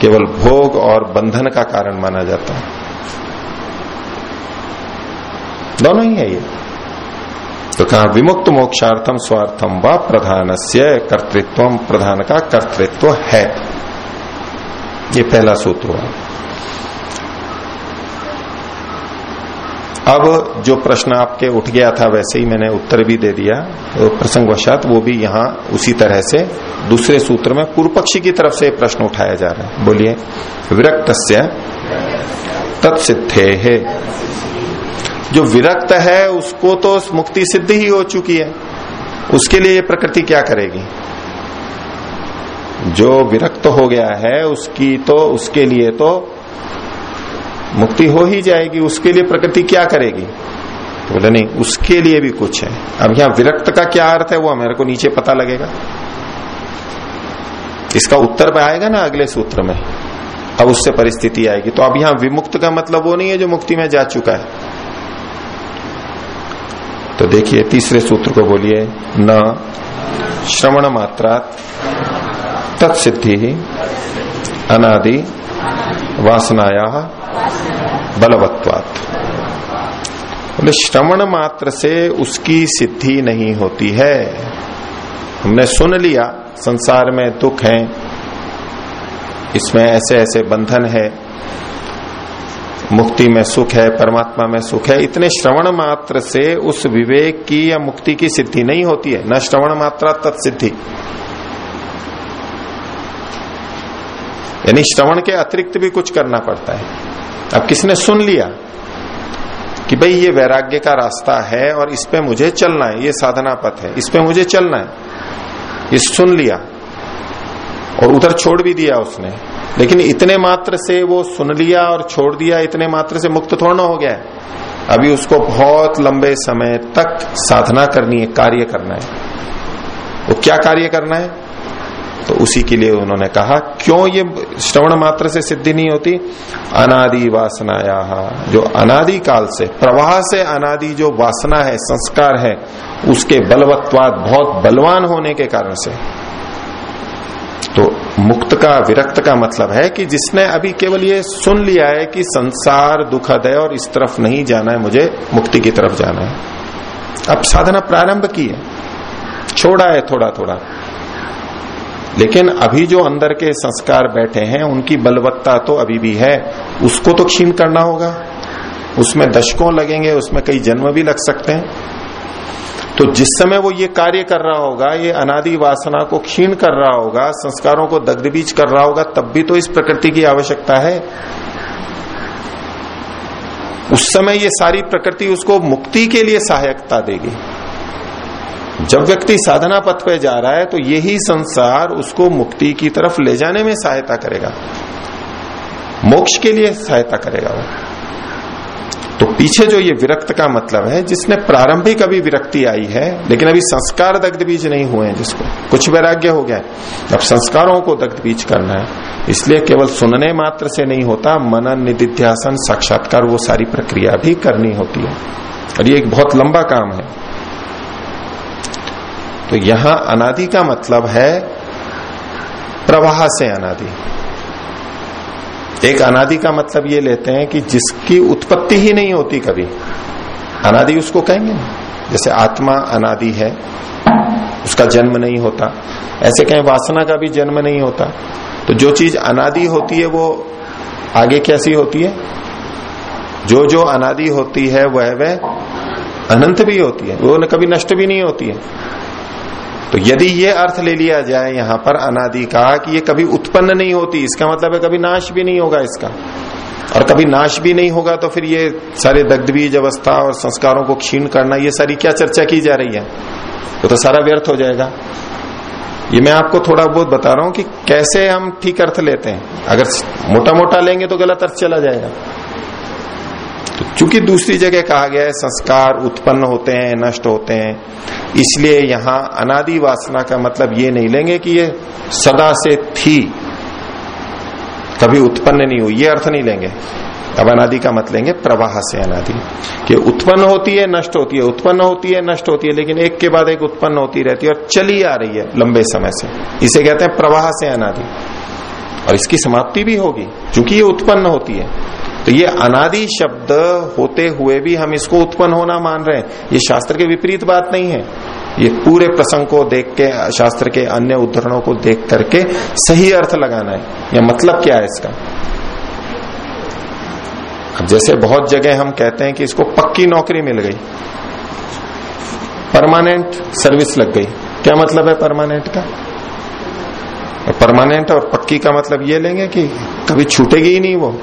केवल भोग और बंधन का कारण माना जाता है। दोनों ही है ये। तो कहा, विमुक्त मोक्षार्थम स्वार्थम व प्रधान से कर्तृत्व प्रधान का कर्तृत्व है। ये पहला सूत्र हुआ। अब जो प्रश्न आपके उठ गया था, वैसे ही मैंने उत्तर भी दे दिया। तो प्रसंगवशात वो भी यहाँ उसी तरह से दूसरे सूत्र में पूर्व पक्षी की तरफ़ से प्रश्न उठाया जा रहा है। बोलिए विरक्त तत्सिद्धे। है जो विरक्त है, उसको तो मुक्ति सिद्ध ही हो चुकी है। उसके लिए ये प्रकृति क्या करेगी? जो विरक्त हो गया है, उसकी तो उसके लिए तो मुक्ति हो ही जाएगी। उसके लिए प्रकृति क्या करेगी? तो बोले, नहीं, उसके लिए भी कुछ है। अब यहाँ विरक्त का क्या अर्थ है, वो मेरे को नीचे पता लगेगा। इसका उत्तर में आएगा ना अगले सूत्र में। अब उससे परिस्थिति आएगी। तो अब यहाँ विमुक्त का मतलब वो नहीं है जो मुक्ति में जा चुका है। तो देखिए, तीसरे सूत्र को बोलिए, न श्रवण मात्रा तत्सिद्धि अनादि वासनाया बलवत्वात्। बोले, श्रवण मात्र से उसकी सिद्धि नहीं होती है। हमने सुन लिया, संसार में दुख है, इसमें ऐसे ऐसे बंधन है मुक्ति में सुख है, परमात्मा में सुख है। इतने श्रवण मात्र से उस विवेक की या मुक्ति की सिद्धि नहीं होती है। न श्रवण मात्रा तत्सिद्धि यानी श्रवण के अतिरिक्त भी कुछ करना पड़ता है। अब किसने सुन लिया कि भाई ये वैराग्य का रास्ता है और इस पे मुझे चलना है, ये साधना पथ है, इस पे मुझे चलना है। ये सुन लिया और उधर छोड़ भी दिया उसने। लेकिन इतने मात्र से वो सुन लिया और छोड़ दिया, इतने मात्र से मुक्त थोड़ा हो गया है। अभी उसको बहुत लंबे समय तक साधना करनी है, कार्य करना है। वो क्या कार्य करना है? तो उसी के लिए उन्होंने कहा, क्यों ये श्रवण मात्र से सिद्धि नहीं होती? अनादि वासनाया, जो अनादि काल से, प्रवाह से अनादि जो वासना है, संस्कार है, उसके बलवत्वाद बहुत बलवान होने के कारण से। तो मुक्त का, विरक्त का मतलब है कि जिसने अभी केवल ये सुन लिया है कि संसार दुखद है और इस तरफ़ नहीं जाना है, मुझे मुक्ति की तरफ़ जाना है। अब साधना प्रारंभ की है। छोड़ा है थोड़ा थोड़ा लेकिन अभी जो अंदर के संस्कार बैठे हैं, उनकी बलवत्ता तो अभी भी है। उसको तो क्षीण करना होगा। उसमें दशकों लगेंगे, उसमें कई जन्म भी लग सकते हैं। तो जिस समय वो ये कार्य कर रहा होगा, ये अनादि वासना को क्षीण कर रहा होगा, संस्कारों को दग्धबीज कर रहा होगा, तब भी तो इस प्रकृति की आवश्यकता है। उस समय ये सारी प्रकृति उसको मुक्ति के लिए सहायकता देगी। जब व्यक्ति साधना पथ पे जा रहा है तो यही संसार उसको मुक्ति की तरफ़ ले जाने में सहायता करेगा। मोक्ष के लिए सहायता करेगा वो। तो पीछे जो ये विरक्त का मतलब है, जिसने प्रारंभिक अभी विरक्ति आई है, लेकिन अभी संस्कार दग्ध बीज नहीं हुए हैं जिसको। कुछ वैराग्य हो गया अब संस्कारों को दग्ध बीज करना है। इसलिए केवल सुनने मात्र से नहीं होता मनन निधिध्यासन साक्षात्कार, वो सारी प्रक्रिया भी करनी होती है। और ये एक बहुत लंबा काम है। तो यहाँ अनादि का मतलब है, प्रवाह से अनादि। एक अनादि का मतलब ये लेते हैं कि जिसकी उत्पत्ति ही नहीं होती कभी, अनादि उसको कहेंगे ना। जैसे आत्मा अनादि है, उसका जन्म नहीं होता। ऐसे कहें वासना का भी जन्म नहीं होता। तो जो चीज़ अनादि होती है, वो आगे कैसी होती है? जो जो अनादि होती है, वह वह अनंत भी होती है। वो कभी नष्ट भी नहीं होती है। तो यदि ये अर्थ ले लिया जाए यहाँ पर अनादि का कि ये कभी उत्पन्न नहीं होती, इसका मतलब है कभी नाश भी नहीं होगा इसका। और कभी नाश भी नहीं होगा तो फिर ये सारे दग्धबीज अवस्था और संस्कारों को क्षीण करना, ये सारी क्या चर्चा की जा रही है? वो तो सारा व्यर्थ हो जाएगा। ये मैं आपको थोड़ा बहुत बता रहा हूँ कि कैसे हम ठीक अर्थ लेते हैं। अगर मोटा मोटा लेंगे तो गलत अर्थ चला जाएगा। तो चूँकि दूसरी जगह कहा गया है, संस्कार उत्पन्न होते हैं, नष्ट होते हैं। इसलिए यहाँ अनादि वासना का मतलब ये नहीं लेंगे कि ये सदा से थी, कभी उत्पन्न नहीं हुई, ये अर्थ नहीं लेंगे। अब अनादि का मत लेंगे, प्रवाह से अनादि। कि उत्पन्न होती है, नष्ट होती है, उत्पन्न होती है, नष्ट होती है, लेकिन एक के बाद एक उत्पन्न होती रहती है और चली आ रही है लंबे समय से। इसे कहते हैं प्रवाह से अनादि। और इसकी समाप्ति भी होगी क्योंकि ये उत्पन्न होती है। तो ये अनादि शब्द होते हुए भी हम इसको उत्पन्न होना मान रहे हैं। ये शास्त्र के विपरीत बात नहीं है। ये पूरे प्रसंग को देख के, शास्त्र के अन्य उदाहरणों को देख करके सही अर्थ लगाना है। या मतलब क्या है इसका? अब जैसे बहुत जगह हम कहते हैं कि इसको पक्की नौकरी मिल गई। परमानेंट सर्विस लग गई। क्या मतलब है परमानेंट का? परमानेंट और पक्की का मतलब ये लेंगे कि कभी छूटेगी ही नहीं वो।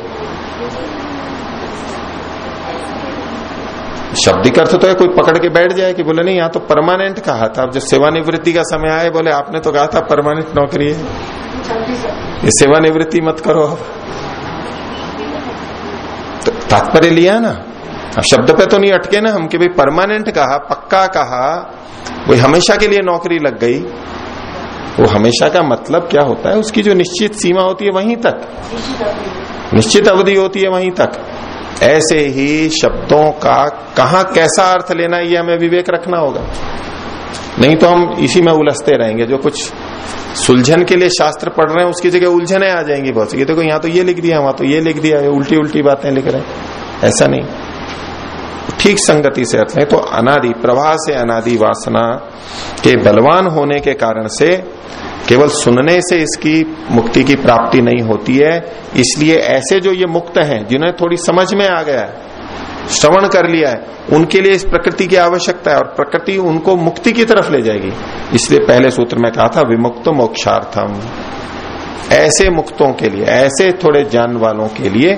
शब्दिक अर्थ तो है, कोई पकड़ के बैठ जाए कि बोले, नहीं, यहाँ तो परमानेंट कहा था। अब जब सेवानिवृत्ति का समय आए बोले, आपने तो कहा था परमानेंट नौकरी है। ये सेवानिवृत्ति मत करो अब। तो तात्पर्य लिया ना? अब शब्द पे तो नहीं अटके ना हम कि भाई परमानेंट कहा, पक्का कहा वही हमेशा के लिए नौकरी लग गई। वो हमेशा का मतलब क्या होता है? उसकी जो निश्चित सीमा होती है वहीं तक। निश्चित अवधि होती है वहीं तक। ऐसे ही शब्दों का कहा कैसा अर्थ लेना ये हमें विवेक रखना होगा। नहीं तो हम इसी में उलझते रहेंगे, जो कुछ सुलझन के लिए शास्त्र पढ़ रहे हैं, उसकी जगह उलझने आ जाएँगी बहुत सी। देखो, यहाँ तो ये लिख दिया, वहाँ तो ये लिख दिया उल्टी उल्टी बातें लिख रहे हैं। ऐसा नहीं। ठीक संगति से अर्थ तो अनादि, प्रवाह से अनादि वासना के बलवान होने के कारण से केवल सुनने से इसकी मुक्ति की प्राप्ति नहीं होती है। इसलिए ऐसे जो ये मुक्त हैं, जिन्हें थोड़ी समझ में आ गया है, श्रवण कर लिया है, उनके लिए इस प्रकृति की आवश्यकता है और प्रकृति उनको मुक्ति की तरफ़ ले जाएगी। इसलिए पहले सूत्र में कहा था, विमुक्त मोक्षार्थम। ऐसे मुक्तों के लिए, ऐसे थोड़े जान वालों के लिए,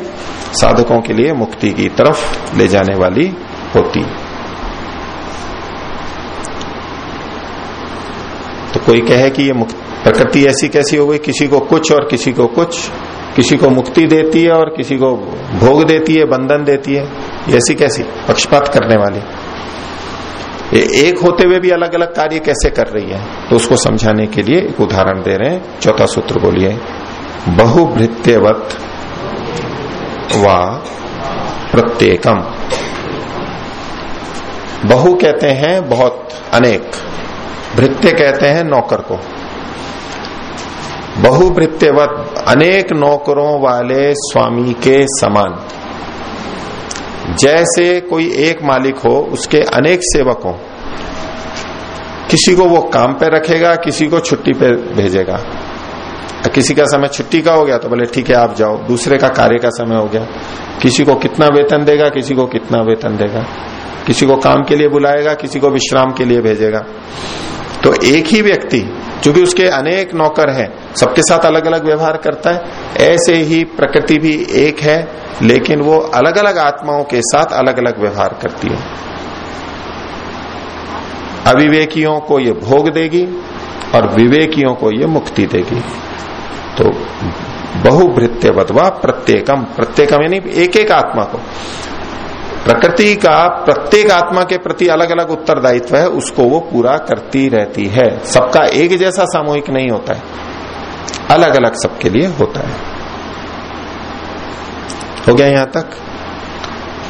साधकों के लिए मुक्ति की तरफ़ ले जाने वाली होती। तो कोई कहे कि ये मुक्त प्रकृति ऐसी कैसी हो गई? किसी को कुछ और किसी को कुछ। किसी को मुक्ति देती है और किसी को भोग देती है, बंधन देती है। ऐसी कैसी? पक्षपात करने वाली। ये एक होते हुए भी अलग अलग कार्य कैसे कर रही है? तो उसको समझाने के लिए एक उदाहरण दे रहे हैं। चौथा सूत्र बोलिए। बहुभृत्यवत व प्रत्येकम। बहु कहते हैं बहुत अनेक। भृत्य कहते हैं नौकर को। बहुभृत्यवत अनेक नौकरों वाले स्वामी के समान। जैसे कोई एक मालिक हो, उसके अनेक सेवक हो किसी को वो काम पे रखेगा, किसी को छुट्टी पे भेजेगा। किसी का समय छुट्टी का हो गया तो बोले, ठीक है, आप जाओ, दूसरे का कार्य का समय हो गया। किसी को कितना वेतन देगा, किसी को कितना वेतन देगा। किसी को काम के लिए बुलाएगा, किसी को विश्राम के लिए भेजेगा। तो एक ही व्यक्ति क्योंकि उसके अनेक नौकर हैं, सबके साथ अलग अलग व्यवहार करता है। ऐसे ही प्रकृति भी एक है, लेकिन वो अलग अलग आत्माओं के साथ अलग अलग व्यवहार करती है। अविवेकियों को ये भोग देगी और विवेकियों को ये मुक्ति देगी। तो बहुभृत्यवधवा प्रत्येकम प्रत्येकम यानी एक एक आत्मा को। प्रकृति का, प्रत्येक आत्मा के प्रति अलग अलग उत्तरदायित्व है, उसको वो पूरा करती रहती है। सबका एक जैसा सामूहिक नहीं होता है। अलग अलग सबके लिए होता है। हो गया यहाँ तक?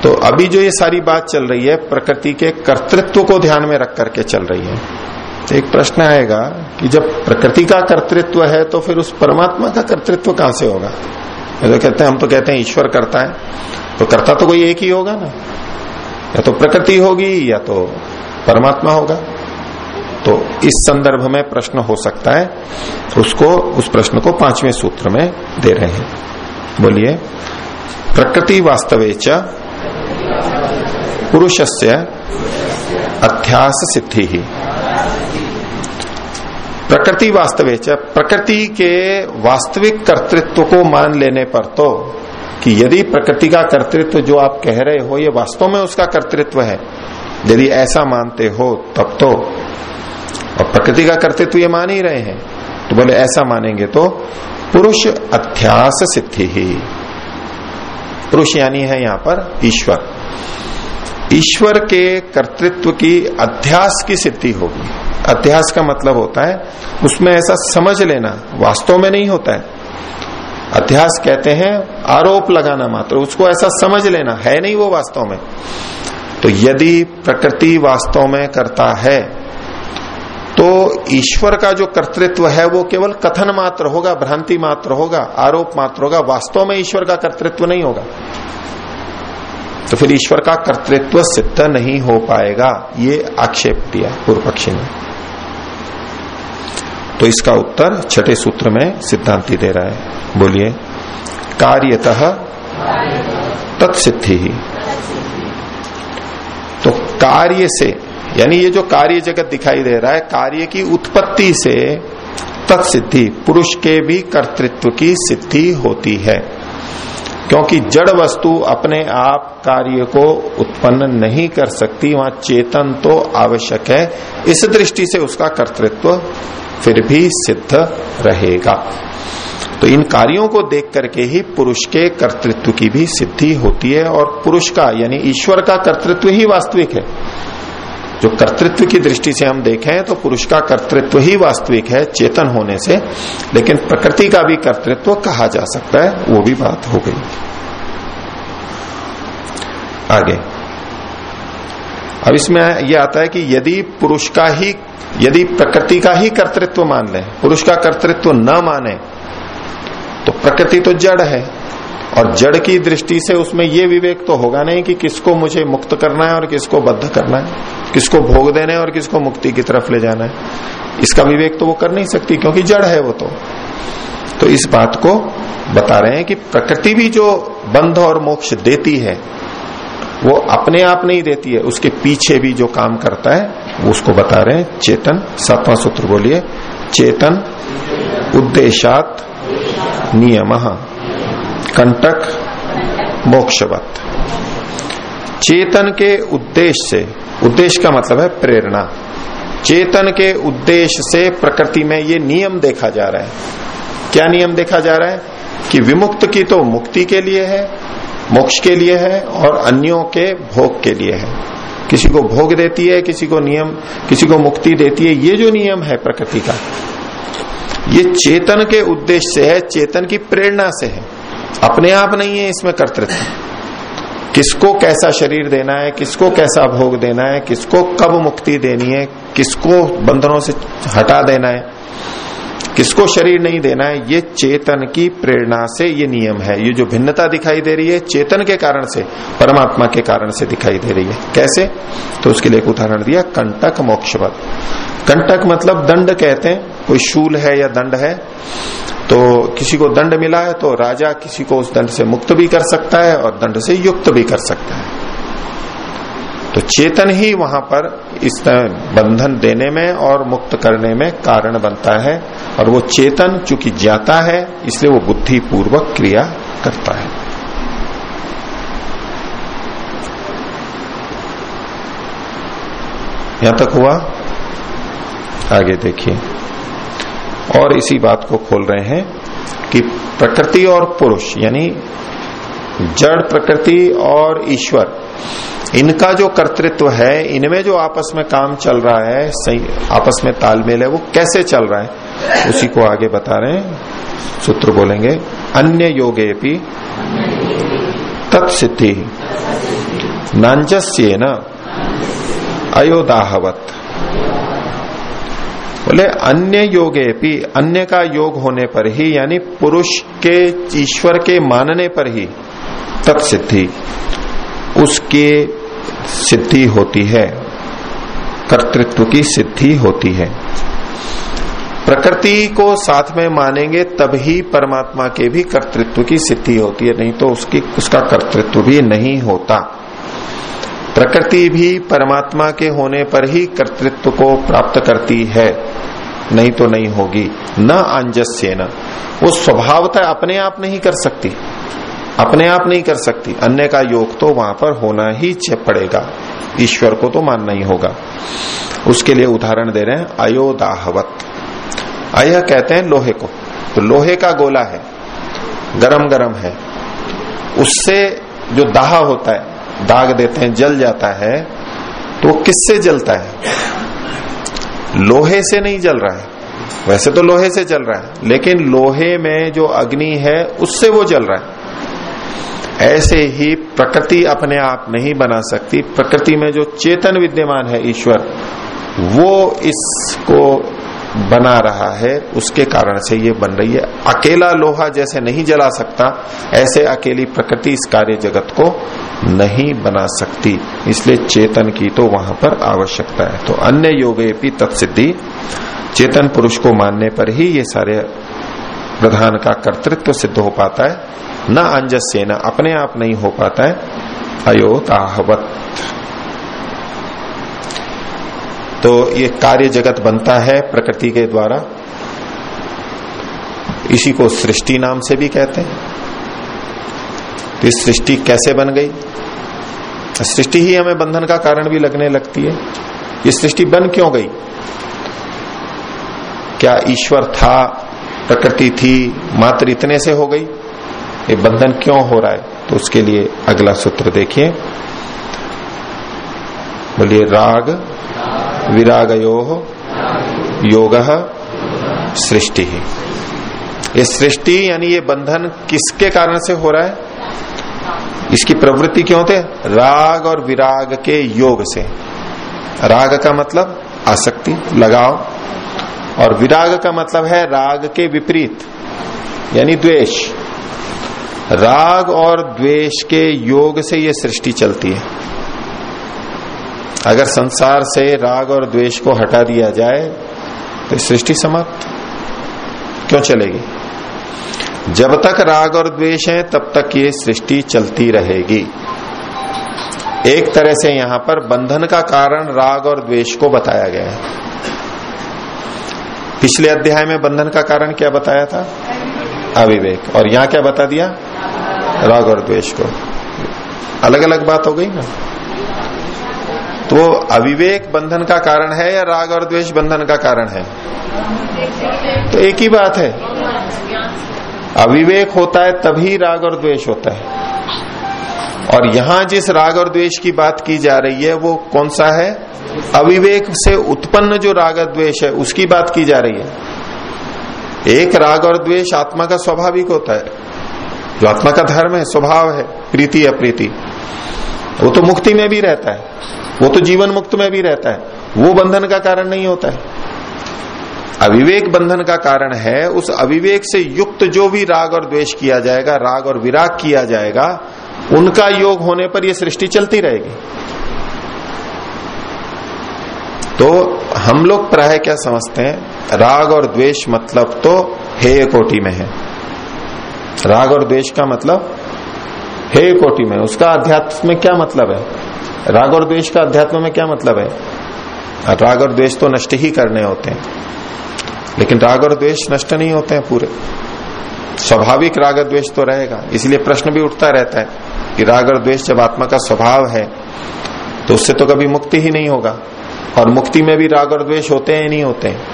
तो अभी जो ये सारी बात चल रही है, प्रकृति के कर्तृत्व को ध्यान में रख करके चल रही है। तो एक प्रश्न आएगा कि जब प्रकृति का कर्तृत्व है तो फिर उस परमात्मा का कर्तृत्व कहाँ से होगा? तो कहते हैं, हम तो कहते हैं ईश्वर करता है। तो करता तो कोई एक ही होगा ना। या तो प्रकृति होगी, या तो परमात्मा होगा। तो इस संदर्भ में प्रश्न हो सकता है, उसको, उस प्रश्न को पाँचवें सूत्र में दे रहे हैं। बोलिए, प्रकृति वास्तवे च पुरुष से अध्यास सिद्धि। ही प्रकृति वास्तवे प्रकृति के वास्तविक कर्तृत्व को मान लेने पर तो कि यदि प्रकृति का कर्तृत्व जो आप कह रहे हो, ये वास्तव में उसका कर्तृत्व है, यदि ऐसा मानते हो, तब तो। और प्रकृति का कर्तृत्व ये मान ही रहे हैं तो बोले ऐसा मानेंगे तो पुरुष अध्यास सिद्धि ही। पुरुष यानी है यहाँ पर ईश्वर। ईश्वर के कर्तृत्व की अध्यास की सिद्धि होगी। अध्यास का मतलब होता है, उसमें ऐसा समझ लेना वास्तव में नहीं होता है। अध्यास कहते हैं, आरोप लगाना मात्र, उसको ऐसा समझ लेना है नहीं वो वास्तव में। तो यदि प्रकृति वास्तव में करता है तो ईश्वर का जो कर्तृत्व है वो केवल कथन मात्र होगा, भ्रांति मात्र होगा, आरोप मात्र होगा, वास्तव में ईश्वर का कर्तृत्व नहीं होगा। तो फिर ईश्वर का कर्तृत्व सिद्ध नहीं हो पाएगा। ये आक्षेप दिया पूर्व पक्षी ने। तो इसका उत्तर छठे सूत्र में सिद्धांति दे रहा है। बोलिए, कार्यतः तत्सिद्धि। ही तो कार्य से, यानी ये जो कार्य जगत दिखाई दे रहा है, कार्य की उत्पत्ति से तत्सिद्धि, पुरुष के भी कर्तृत्व की सिद्धि होती है। क्योंकि जड़ वस्तु अपने आप कार्य को उत्पन्न नहीं कर सकती, वहाँ चेतन तो आवश्यक है। इस दृष्टि से उसका कर्तृत्व फिर भी सिद्ध रहेगा। तो इन कार्यों को देख करके ही पुरुष के कर्तृत्व की भी सिद्धि होती है, और पुरुष का यानी ईश्वर का कर्तृत्व ही वास्तविक है। जो कर्तृत्व की दृष्टि से हम देखें तो पुरुष का कर्तृत्व ही वास्तविक है, चेतन होने से। लेकिन प्रकृति का भी कर्तृत्व कहा जा सकता है, वो भी बात हो गई। आगे। अब इसमें ये आता है कि यदि पुरुष का ही, यदि प्रकृति का ही कर्तृत्व मान ले, पुरुष का कर्तृत्व न माने तो प्रकृति तो जड़ है। और जड़ की दृष्टि से उसमें यह विवेक तो होगा नहीं कि किसको मुझे मुक्त करना है और किसको बद्ध करना है। किसको भोग देना है और किसको मुक्ति की तरफ़ ले जाना है। इसका विवेक तो वो कर नहीं सकती क्योंकि जड़ है वो तो। तो इस बात को बता रहे हैं कि प्रकृति भी जो बंध और मोक्ष देती है, वो अपने आप नहीं देती है। उसके पीछे भी जो काम करता है, वो उसको बता रहे हैं, चेतन, सातवां सूत्र बोलिए, चेतन, उद्देशात, नियम। कंटक, मोक्षवत। चेतन के उद्देश्य से, उद्देश्य का मतलब है प्रेरणा। चेतन के उद्देश्य से प्रकृति में ये नियम देखा जा रहा है। क्या नियम देखा जा रहा है? कि विमुक्त की तो मुक्ति के लिए है, मोक्ष के लिए है और अन्यों के भोग के लिए है। किसी को भोग देती है, किसी को नियम, किसी को मुक्ति देती है, ये जो नियम है प्रकृति का, ये चेतन के उद्देश्य से है, चेतन की प्रेरणा से है। अपने आप नहीं है, इसमें कर्तृत्व किसको कैसा शरीर देना है, किसको कैसा भोग देना है, किसको कब मुक्ति देनी है, किसको बंधनों से हटा देना है, किसको शरीर नहीं देना है, ये चेतन की प्रेरणा से ये नियम है। ये जो भिन्नता दिखाई दे रही है, चेतन के कारण से, परमात्मा के कारण से दिखाई दे रही है। कैसे? तो उसके लिए एक उदाहरण दिया, कंटक मोक्षवत। कंटक मतलब दंड कहते हैं, कोई शूल है या दंड है तो किसी को दंड मिला है तो राजा किसी को उस दंड से मुक्त भी कर सकता है और दंड से युक्त भी कर सकता है। तो चेतन ही वहाँ पर इस बंधन देने में और मुक्त करने में कारण बनता है और वो चेतन चूँकि जाता है, इसलिए वो बुद्धि पूर्वक क्रिया करता है। यहाँ तक हुआ? आगे देखिए। और इसी बात को खोल रहे हैं कि प्रकृति और पुरुष, यानी जड़, प्रकृति और ईश्वर, इनका जो कर्तृत्व है, इनमें जो आपस में काम चल रहा है, सही, आपस में तालमेल है, वो कैसे चल रहा है, उसी को आगे बता रहे हैं। सूत्र बोलेंगे, अन्य योगे भी तत्सिद्धि नांजस्य न अयोदाहवत। बोले, अन्य योगे भी, अन्य का योग होने पर ही, यानी पुरुष के, ईश्वर के मानने पर ही तत्सिद्धि उसके सिद्धि होती है। कर्तृत्व की सिद्धि होती है। प्रकृति को साथ में मानेंगे तभी परमात्मा के भी कर्तृत्व की सिद्धि होती है, नहीं तो उसकी, उसका कर्तृत्व भी नहीं होता। प्रकृति भी परमात्मा के होने पर ही कर्तृत्व को प्राप्त करती है। नहीं तो नहीं होगी। न आंजस्य न वो स्वभावतः अपने आप नहीं कर सकती। अपने आप नहीं कर सकती। अन्य का योग तो वहाँ पर होना ही पड़ेगा। ईश्वर को तो मानना ही होगा। उसके लिए उदाहरण दे रहे हैं अयोदाहवत अय कहते हैं लोहे को। तो लोहे का गोला है। गरम गरम है। उससे जो दाह होता है, दाग देते हैं, जल जाता है तो किससे जलता है? लोहे से नहीं जल रहा है। वैसे तो लोहे से जल रहा है, लेकिन लोहे में जो अग्नि है, उससे वो जल रहा है। ऐसे ही प्रकृति अपने आप नहीं बना सकती। प्रकृति में जो चेतन विद्यमान है ईश्वर, वो इसको बना रहा है, उसके कारण से ये बन रही है। अकेला लोहा जैसे नहीं जला सकता, ऐसे अकेली प्रकृति इस कार्य जगत को नहीं बना सकती। इसलिए चेतन की तो वहाँ पर आवश्यकता है। तो अन्य योगे भी तत्सिद्धि, चेतन पुरुष को मानने पर ही ये सारे प्रधान का कर्तृत्व सिद्ध हो पाता है। न अंजस्य न अपने आप नहीं हो पाता है। अयोताहवत। तो ये कार्य जगत बनता है प्रकृति के द्वारा। इसी को सृष्टि नाम से भी कहते हैं। तो इस सृष्टि कैसे बन गई? सृष्टि ही हमें बंधन का कारण भी लगने लगती है। ये सृष्टि बन क्यों गई? क्या ईश्वर था, प्रकृति थी, मात्र इतने से हो गई? ये बंधन क्यों हो रहा है? तो उसके लिए अगला सूत्र देखिए। बोलिए, राग, विरागयो, योग, सृष्टि। ही ये सृष्टि, यानी ये बंधन किसके कारण से हो रहा है? इसकी प्रवृत्ति क्यों थे राग और विराग के योग से। राग का मतलब आसक्ति, लगाव, और विराग का मतलब है राग के विपरीत, यानी द्वेष। राग और द्वेष के योग से ये सृष्टि चलती है। अगर संसार से राग और द्वेष को हटा दिया जाए तो सृष्टि समाप्त। क्यों चलेगी? जब तक राग और द्वेष है, तब तक ये सृष्टि चलती रहेगी। एक तरह से यहाँ पर बंधन का कारण राग और द्वेष को बताया गया है। पिछले अध्याय में बंधन का कारण क्या बताया था? अविवेक। और यहाँ क्या बता दिया? राग और द्वेष को। अलग अलग बात हो गई ना? तो अविवेक बंधन का कारण है या राग और द्वेष बंधन का कारण है? तो एक ही बात है। अविवेक होता है तभी राग और द्वेष होता है। और यहाँ जिस राग और द्वेष की बात की जा रही है, वो कौन सा है? अविवेक से उत्पन्न जो राग और द्वेष है, उसकी बात की जा रही है। एक राग और द्वेष आत्मा का स्वाभाविक होता है। जो आत्मा का धर्म है, स्वभाव है, प्रीति अप्रीति वो तो मुक्ति में भी रहता है। वो तो जीवन मुक्त में भी रहता है। वो बंधन का कारण नहीं होता है। अविवेक बंधन का कारण है, उस अविवेक से युक्त जो भी राग और द्वेष किया जाएगा, राग और विराग किया जाएगा, उनका योग होने पर यह सृष्टि चलती रहेगी। तो हम लोग प्राय क्या समझते हैं? राग और द्वेष मतलब तो हेय कोटि में है। राग और द्वेष का मतलब हेय कोटि में उसका अध्यात्म में क्या मतलब है? राग और द्वेष का अध्यात्म में क्या मतलब है? राग और द्वेष तो नष्ट ही करने होते हैं। लेकिन राग और द्वेष नष्ट नहीं होते हैं पूरे। स्वाभाविक राग द्वेष तो रहेगा। इसलिए प्रश्न भी उठता रहता है कि राग और द्वेष जब आत्मा का स्वभाव है तो उससे तो कभी मुक्ति ही नहीं होगा। और मुक्ति में भी राग और द्वेष होते हैं नहीं होते हैं?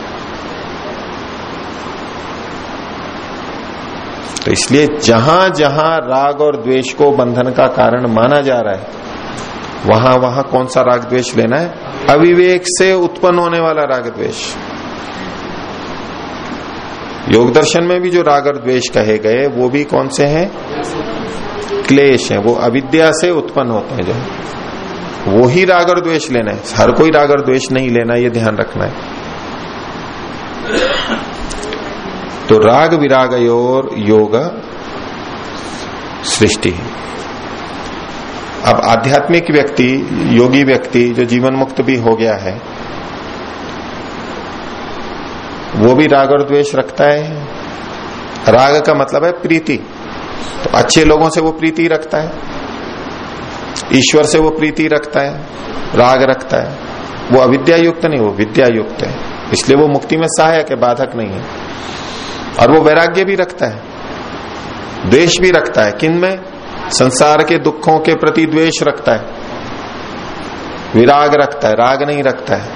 तो इसलिए जहाँ जहाँ राग और द्वेष को बंधन का कारण माना जा रहा है वहाँ वहाँ कौन सा राग द्वेष लेना है? अविवेक से उत्पन्न होने वाला राग द्वेष। योग दर्शन में भी जो राग और द्वेष कहे गए, वो भी कौन से हैं? क्लेश है। वो अविद्या से उत्पन्न होते हैं जो। वो ही राग और द्वेष लेना है। हर कोई राग और द्वेष नहीं लेना, ये ध्यान रखना है। तो राग विराग और योग सृष्टि अब आध्यात्मिक व्यक्ति, योगी व्यक्ति जो जीवन मुक्त भी हो गया है, वो भी राग और द्वेष रखता है। राग का मतलब है प्रीति। तो अच्छे लोगों से वो प्रीति रखता है। ईश्वर से वो प्रीति रखता है। राग रखता है। वो अविद्या युक्त नहीं, वो विद्या युक्त है। इसलिए वो मुक्ति में सहायक है, बाधक नहीं है। और वो वैराग्य भी रखता है। द्वेष भी रखता है। किन में? संसार के दुखों के प्रति द्वेष रखता है। विराग रखता है, राग नहीं रखता है।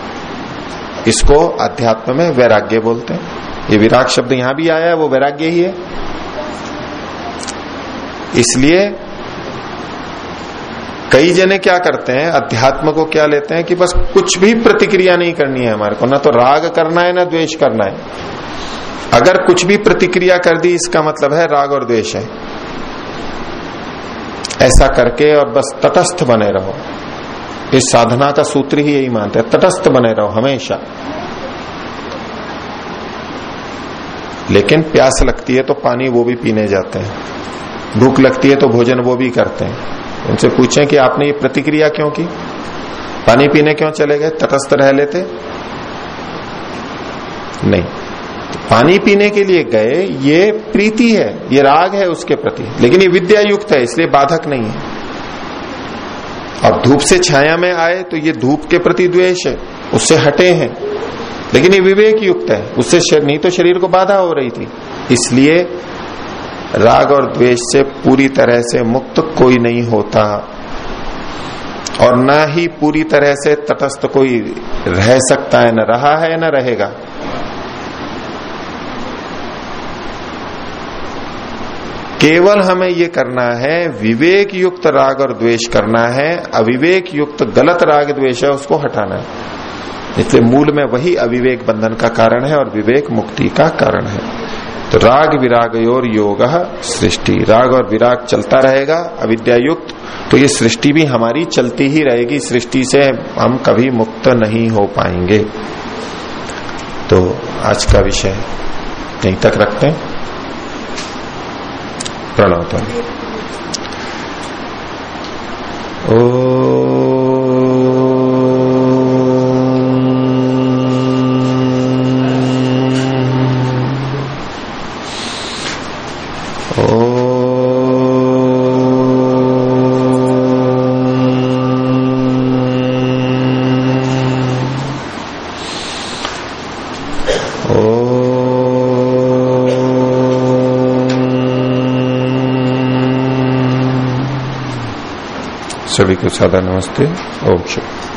इसको अध्यात्म में वैराग्य बोलते हैं। ये विराग शब्द यहाँ भी आया है, वो वैराग्य ही है। इसलिए कई जने क्या करते हैं, अध्यात्म को क्या लेते हैं कि बस कुछ भी प्रतिक्रिया नहीं करनी है हमारे को, ना तो राग करना है, ना द्वेष करना है। अगर कुछ भी प्रतिक्रिया कर दी, इसका मतलब है राग और द्वेष है। ऐसा करके और बस तटस्थ बने रहो। इस साधना का सूत्र ही यही मानते हैं, तटस्थ बने रहो हमेशा। लेकिन प्यास लगती है तो पानी वो भी पीने जाते हैं। भूख लगती है तो भोजन वो भी करते हैं। उनसे पूछें कि आपने ये प्रतिक्रिया क्यों की? पानी पीने क्यों चले गए? तटस्थ रह लेते? नहीं। पानी पीने के लिए गए ये प्रीति है ये राग है उसके प्रति। लेकिन ये विद्या युक्त है इसलिए बाधक नहीं है। और धूप से छाया में आए तो ये धूप के प्रति द्वेष है उससे हटे हैं। लेकिन ये विवेक युक्त है उससे शर, नहीं तो शरीर को बाधा हो रही थी। इसलिए राग और द्वेष से पूरी तरह से मुक्त कोई नहीं होता। और न ही पूरी तरह से तटस्थ कोई रह सकता है न रहा है न रहेगा। केवल हमें ये करना है विवेक युक्त राग और द्वेष करना है अविवेक युक्त गलत राग द्वेष है, उसको हटाना है। इसलिए मूल में वही अविवेक बंधन का कारण है और विवेक मुक्ति का कारण है। तो राग विराग और योग सृष्टि। राग और विराग चलता रहेगा अविद्या युक्त तो ये सृष्टि भी हमारी चलती ही रहेगी। सृष्टि से हम कभी मुक्त नहीं हो पाएँगे। तो आज का विषय यहीं तक रखते हैं। प्रणव तो सभी को सादा नमस्ते ओम शुभ